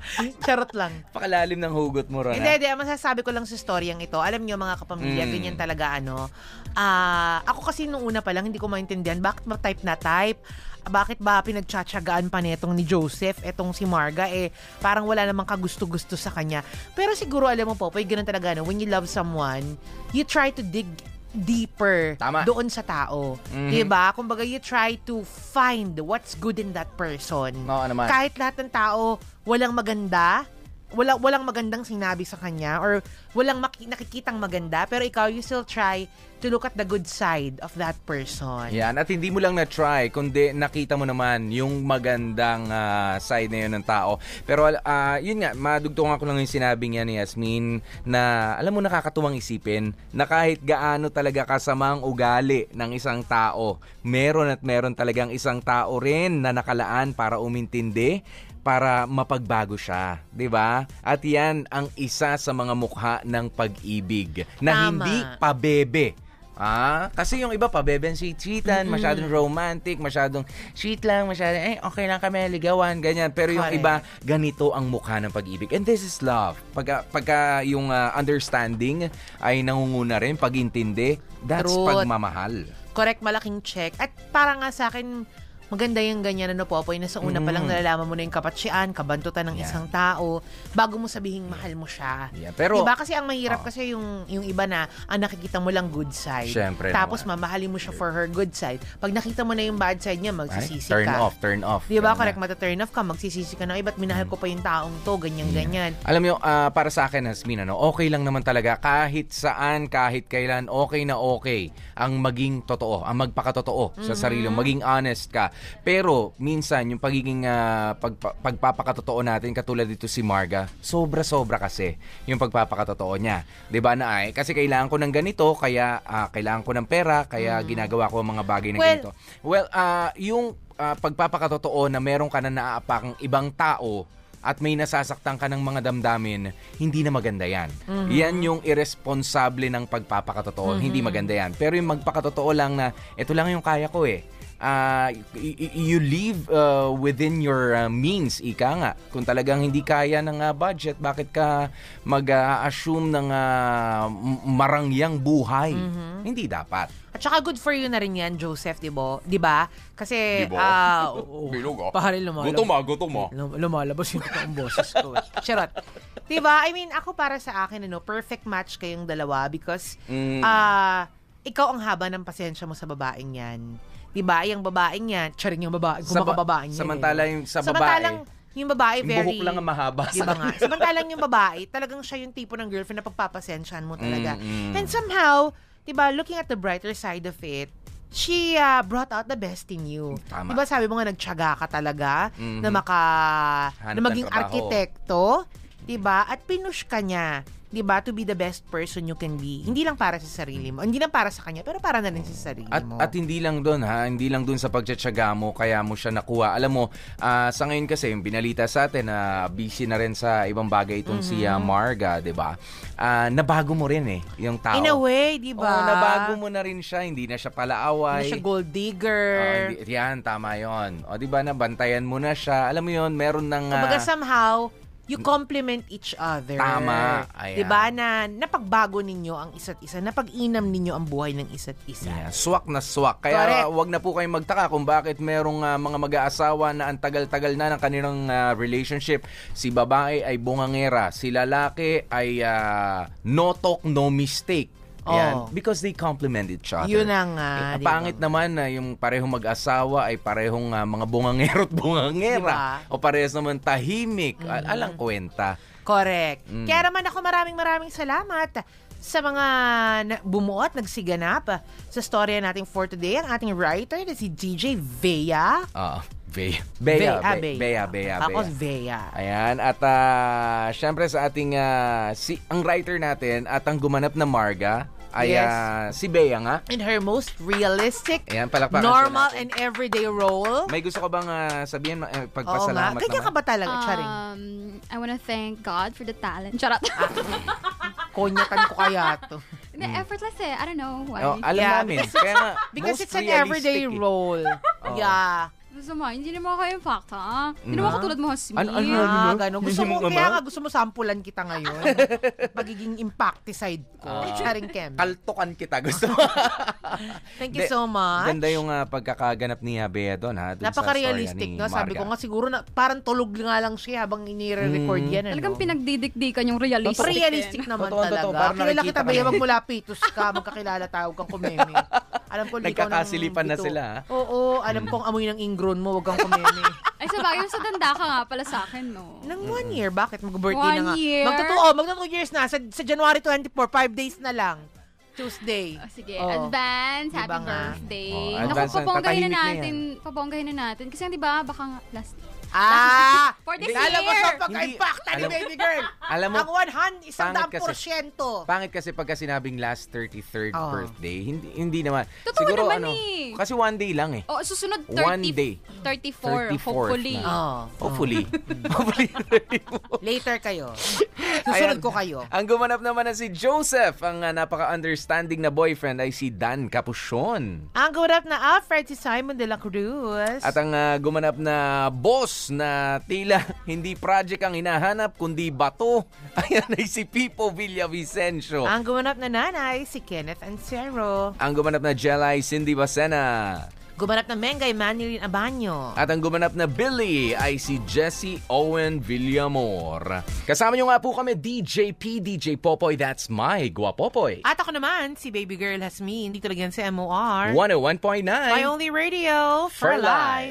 Charot lang. Pakalalim ng hugot mo, Ron. Hindi, hindi. Ang masasabi ko lang sa storyang ito, alam niyo mga kapamilya, Mm. ganyan talaga ano. Ah, ako kasi nung una pa lang, hindi ko maintindihan, bakit ba type na type? Bakit ba pinagtsatsagaan pa netong ni Joseph, etong si Marga, eh, parang wala namang kagusto-gusto sa kanya. Pero siguro, alam mo po, pwede ganun talaga, no? when you love someone, you try to dig deeper Tama. doon sa tao. Mhm. 'Di ba? Kumbaga you try to find what's good in that person. Oo naman. Kahit lahat ng tao walang maganda, wala walang magandang sinabi sa kanya or walang maki- nakikitang maganda, pero ikaw you still try to look at the good side of that person. Yan, at hindi mo lang na-try, kundi nakita mo naman yung magandang ah, side na yun ng tao. Pero ah, yun nga, madugtungan ko lang yung sinabi niya ni Yasmin na alam mo nakakatuwang isipin na kahit gaano talaga kasamang ugali ng isang tao, meron at meron talagang isang tao rin na nakalaan para umintindi para mapagbago siya, 'di ba? At 'yan ang isa sa mga mukha ng pag-ibig na Tama. hindi pabebe. Ah, kasi yung iba pabeben si cheatan, masyadong romantic, masyadong sweet lang, masyadong eh okay lang kami ligawan, ganyan. Pero yung Correct. iba ganito ang mukha ng pag-ibig. And this is love. Pagka, pagka yung ah, understanding ay nangunguna rin, pag-intindi, that's Truth. pagmamahal. Correct, malaking check. At para nga sa akin, maganda yung ganyan, ano, Popoy, na sa una pa lang Mm. nalalaman mo na yung kapatsyan, kabantutan ng Yeah. isang tao, bago mo sabihing mahal mo siya. Yeah, pero diba? Kasi ang mahirap Oh. kasi yung, yung iba na, ang nakikita mo lang good side. Syempre Tapos naman. mamahalin mo siya for her good side. Pag nakita mo na yung bad side niya, Ay, magsisisi turn ka. off, turn off. Di ba? Ganun Correct, mata-turn off ka, magsisisi ka na, iba't minahal ko pa yung taong to, ganyan-ganyan. Alam mo, ah, para sa akin, Hasmin, ano, okay lang naman talaga kahit saan, kahit kailan, okay na okay ang maging totoo, ang magpakatotoo sa sarili, maging honest ka. Pero minsan, yung pagiging ah, pagpa- pagpapakatotoo natin, katulad dito si Marga, sobra-sobra kasi yung pagpapakatotoo niya. 'Di ba na ay, kasi kailangan ko ng ganito, kaya ah, kailangan ko ng pera, kaya ginagawa ko ang mga bagay na Well- ganito. Well, ah, yung ah, pagpapakatotoo na meron ka na naaapakang ibang tao at may nasasaktan ka ng mga damdamin, hindi na maganda yan. Yan yung irresponsable ng pagpapakatotoo. Hindi maganda yan. Pero yung magpakatotoo lang na, ito lang yung kaya ko eh. Y- y- you live uh, within your uh, means, ika nga. Kung talagang hindi kaya ng uh, budget, bakit ka mag-assume ng uh, marangyang buhay? Hindi dapat. At saka good for you na rin yan, Joseph, di ba? Di ba? Kasi, Di ba? ah, oo. Bilog, ah. Pare, lumalabas. Gutom ah, gutom ah. Lum- lumalabas yung ang boses ko. Charot. Diba? I mean, ako para sa akin, ano, perfect match kayong dalawa because, Mm. ah, ikaw ang haba ng pasensya mo sa babaeng yan. Diba? Yung babaeng yan, charing yung babae, kung Sa ba- makababaeng yan. samantala eh. yung sa Samantalang, babae, yung babae yung very... buhok lang ang mahaba sa Diba nga? Samantalang yung babae, talagang siya yung tipo ng girlfriend na pagpapasensyahan mo talaga. Mm, mm. And somehow, diba, looking at the brighter side of it, she uh, brought out the best in you. Tama. Diba sabi mo nga nagtyaga ka talaga Mhm. na maka Hanap na ng maging arkitekto, 'di ba? At pinush ka niya, 'di ba, to be the best person you can be. Hindi lang para sa sarili mo, hindi lang para sa kanya, pero para na rin sa sarili At, mo. at hindi lang doon ha, hindi lang doon sa pagtsatsaga mo kaya mo siya nakuha. Alam mo, ah, sa ngayon kasi yung binalita sa atin na busy na rin sa ibang bagay itong si ah, Marga, 'di ba? Ah, nabago mo rin eh yung tao. In a way, 'di ba? Oo, nabago mo na rin siya, hindi na siya palaaway. Hindi siya gold digger. Oh, hindi- yan, tama yon. O, di ba, nabantayan mo na siya. Alam mo yon meron ng... ah, Kumbaga somehow, you complement each other. Tama. Ayan. 'Di ba na napagbago ninyo ang isa't isa, napag-inam ninyo ang buhay ng isa't isa. Yeah, swak na swak. Kaya Correct. wag na po kayong magtaka kung bakit merong ah, mga mag-aasawa na ang tagal-tagal na ng kanilang ah, relationship. Si babae ay bungangera, si lalaki ay ah, no talk, no mistake. Oh. because they complement each other. Yun na nga, Eh, pangit ba? naman na yung parehong mag-asawa ay parehong ah, mga bungangero at bungangera. Di ba? O parehas naman tahimik. Al- alang kwenta. Correct. Mm. Kaya naman ako maraming maraming salamat sa mga na- bumuo at nagsiganap ah, sa storya natin for today. Ang ating writer na si DJ Vea. Ah, Bea. Bea, ah, Bea, Bea, Bea. Ako Bea. Vea. Ayan, at ah, syempre sa ating, ah, si, ang writer natin at ang gumanap na Marga ay Yes. ah, si Bea nga. In her most realistic, Ayan, normal and everyday role. May gusto ko bang ah, sabihin, ma- eh, Oo nga. pagpasalamat Ganyan ka ba talaga, Charing? Um, I wanna thank God for the talent. Charot. Konyatan ko kaya to. Hindi, effortless eh. I don't know why. Oh, alam Yeah, namin. because- Kaya Because it's an everyday eh. role. Yeah. Mo, hindi naman ako yung fact, ha? Hindi naman Ah. ako tulad mo, Hasmi. Ano- ano- Ah, ganun. Gusto Hindi mo, mo kaya nga gusto mo sampulan kita ngayon. Pagiging impacticide ko. Ah. Charing Kem. Kaltukan kita. Gusto mo? Thank you Hindi, so much. Ganda yung ah, pagkakaganap ni ah, Bea doon, ha? Dun sa Napaka-realistic, storya ni no? Sabi ko Marga. nga, siguro na, parang tulog nga lang siya habang inire-record Mm. yan. Ano? Talagang pinagdidikdikan yung realistic. Pero realistic naman Totoo, talaga. totoo. Parang Kilala nakikita kita na. wag mula pitos ka, magkakilala tawag kang kumeme. Alam ko, likaw ng Nagkakasilipan na sila, ha? Oo, alam kong amoy ng ingron mo, wag kang kumeme. Ay, sa bagay, sa danda ka nga pala sa akin, no? Nang one year, bakit? Mag-birthday One na nga. year? Magto two, oh, magto two years na. Sa, sa January 24, five days na lang. Tuesday. Oh, sige, Oh. advance, Diba happy nga? birthday. Oh, Naku, advance na, paponggahin na tatahimik na natin. Paponggahin na natin. Kasi di ba, baka nga last... Ah! For this Alam mo year. sa pagka-impacta ni Alam- baby girl. Alam mo, ang 100, isang daang porsyento. Pangit kasi pagka sinabing last 33rd Oo. birthday, hindi hindi naman. Totoo Siguro naman ano, eh. kasi one day lang eh. Oh, susunod 30, One day. 34, 34th hopefully. na. Oh. Hopefully. Hopefully. Later kayo. Susunod Ayan. ko kayo. Ang gumanap naman na si Joseph, ang ah, napaka-understanding na boyfriend ay si Dan Capuchon. Ang gumanap na Alfred si Simon de la Cruz. At ang ah, gumanap na boss na tila hindi project ang hinahanap kundi bato, ayan ay si Pipo Villavicencio. ang gumanap na nanay si Kenneth Ancero. Ang gumanap na Jelay, Cindy Bacena. Gumanap na Mengay Manilin Abanyo. At ang gumanap na Billy ay si Jesse Owen Villamor. Kasama nyo nga po kami, DJ P, DJ Popoy, that's my Guapopoy. At ako naman, si baby girl Hasmin, dito lang yan sa MOR. 101.9 My only radio for, For life.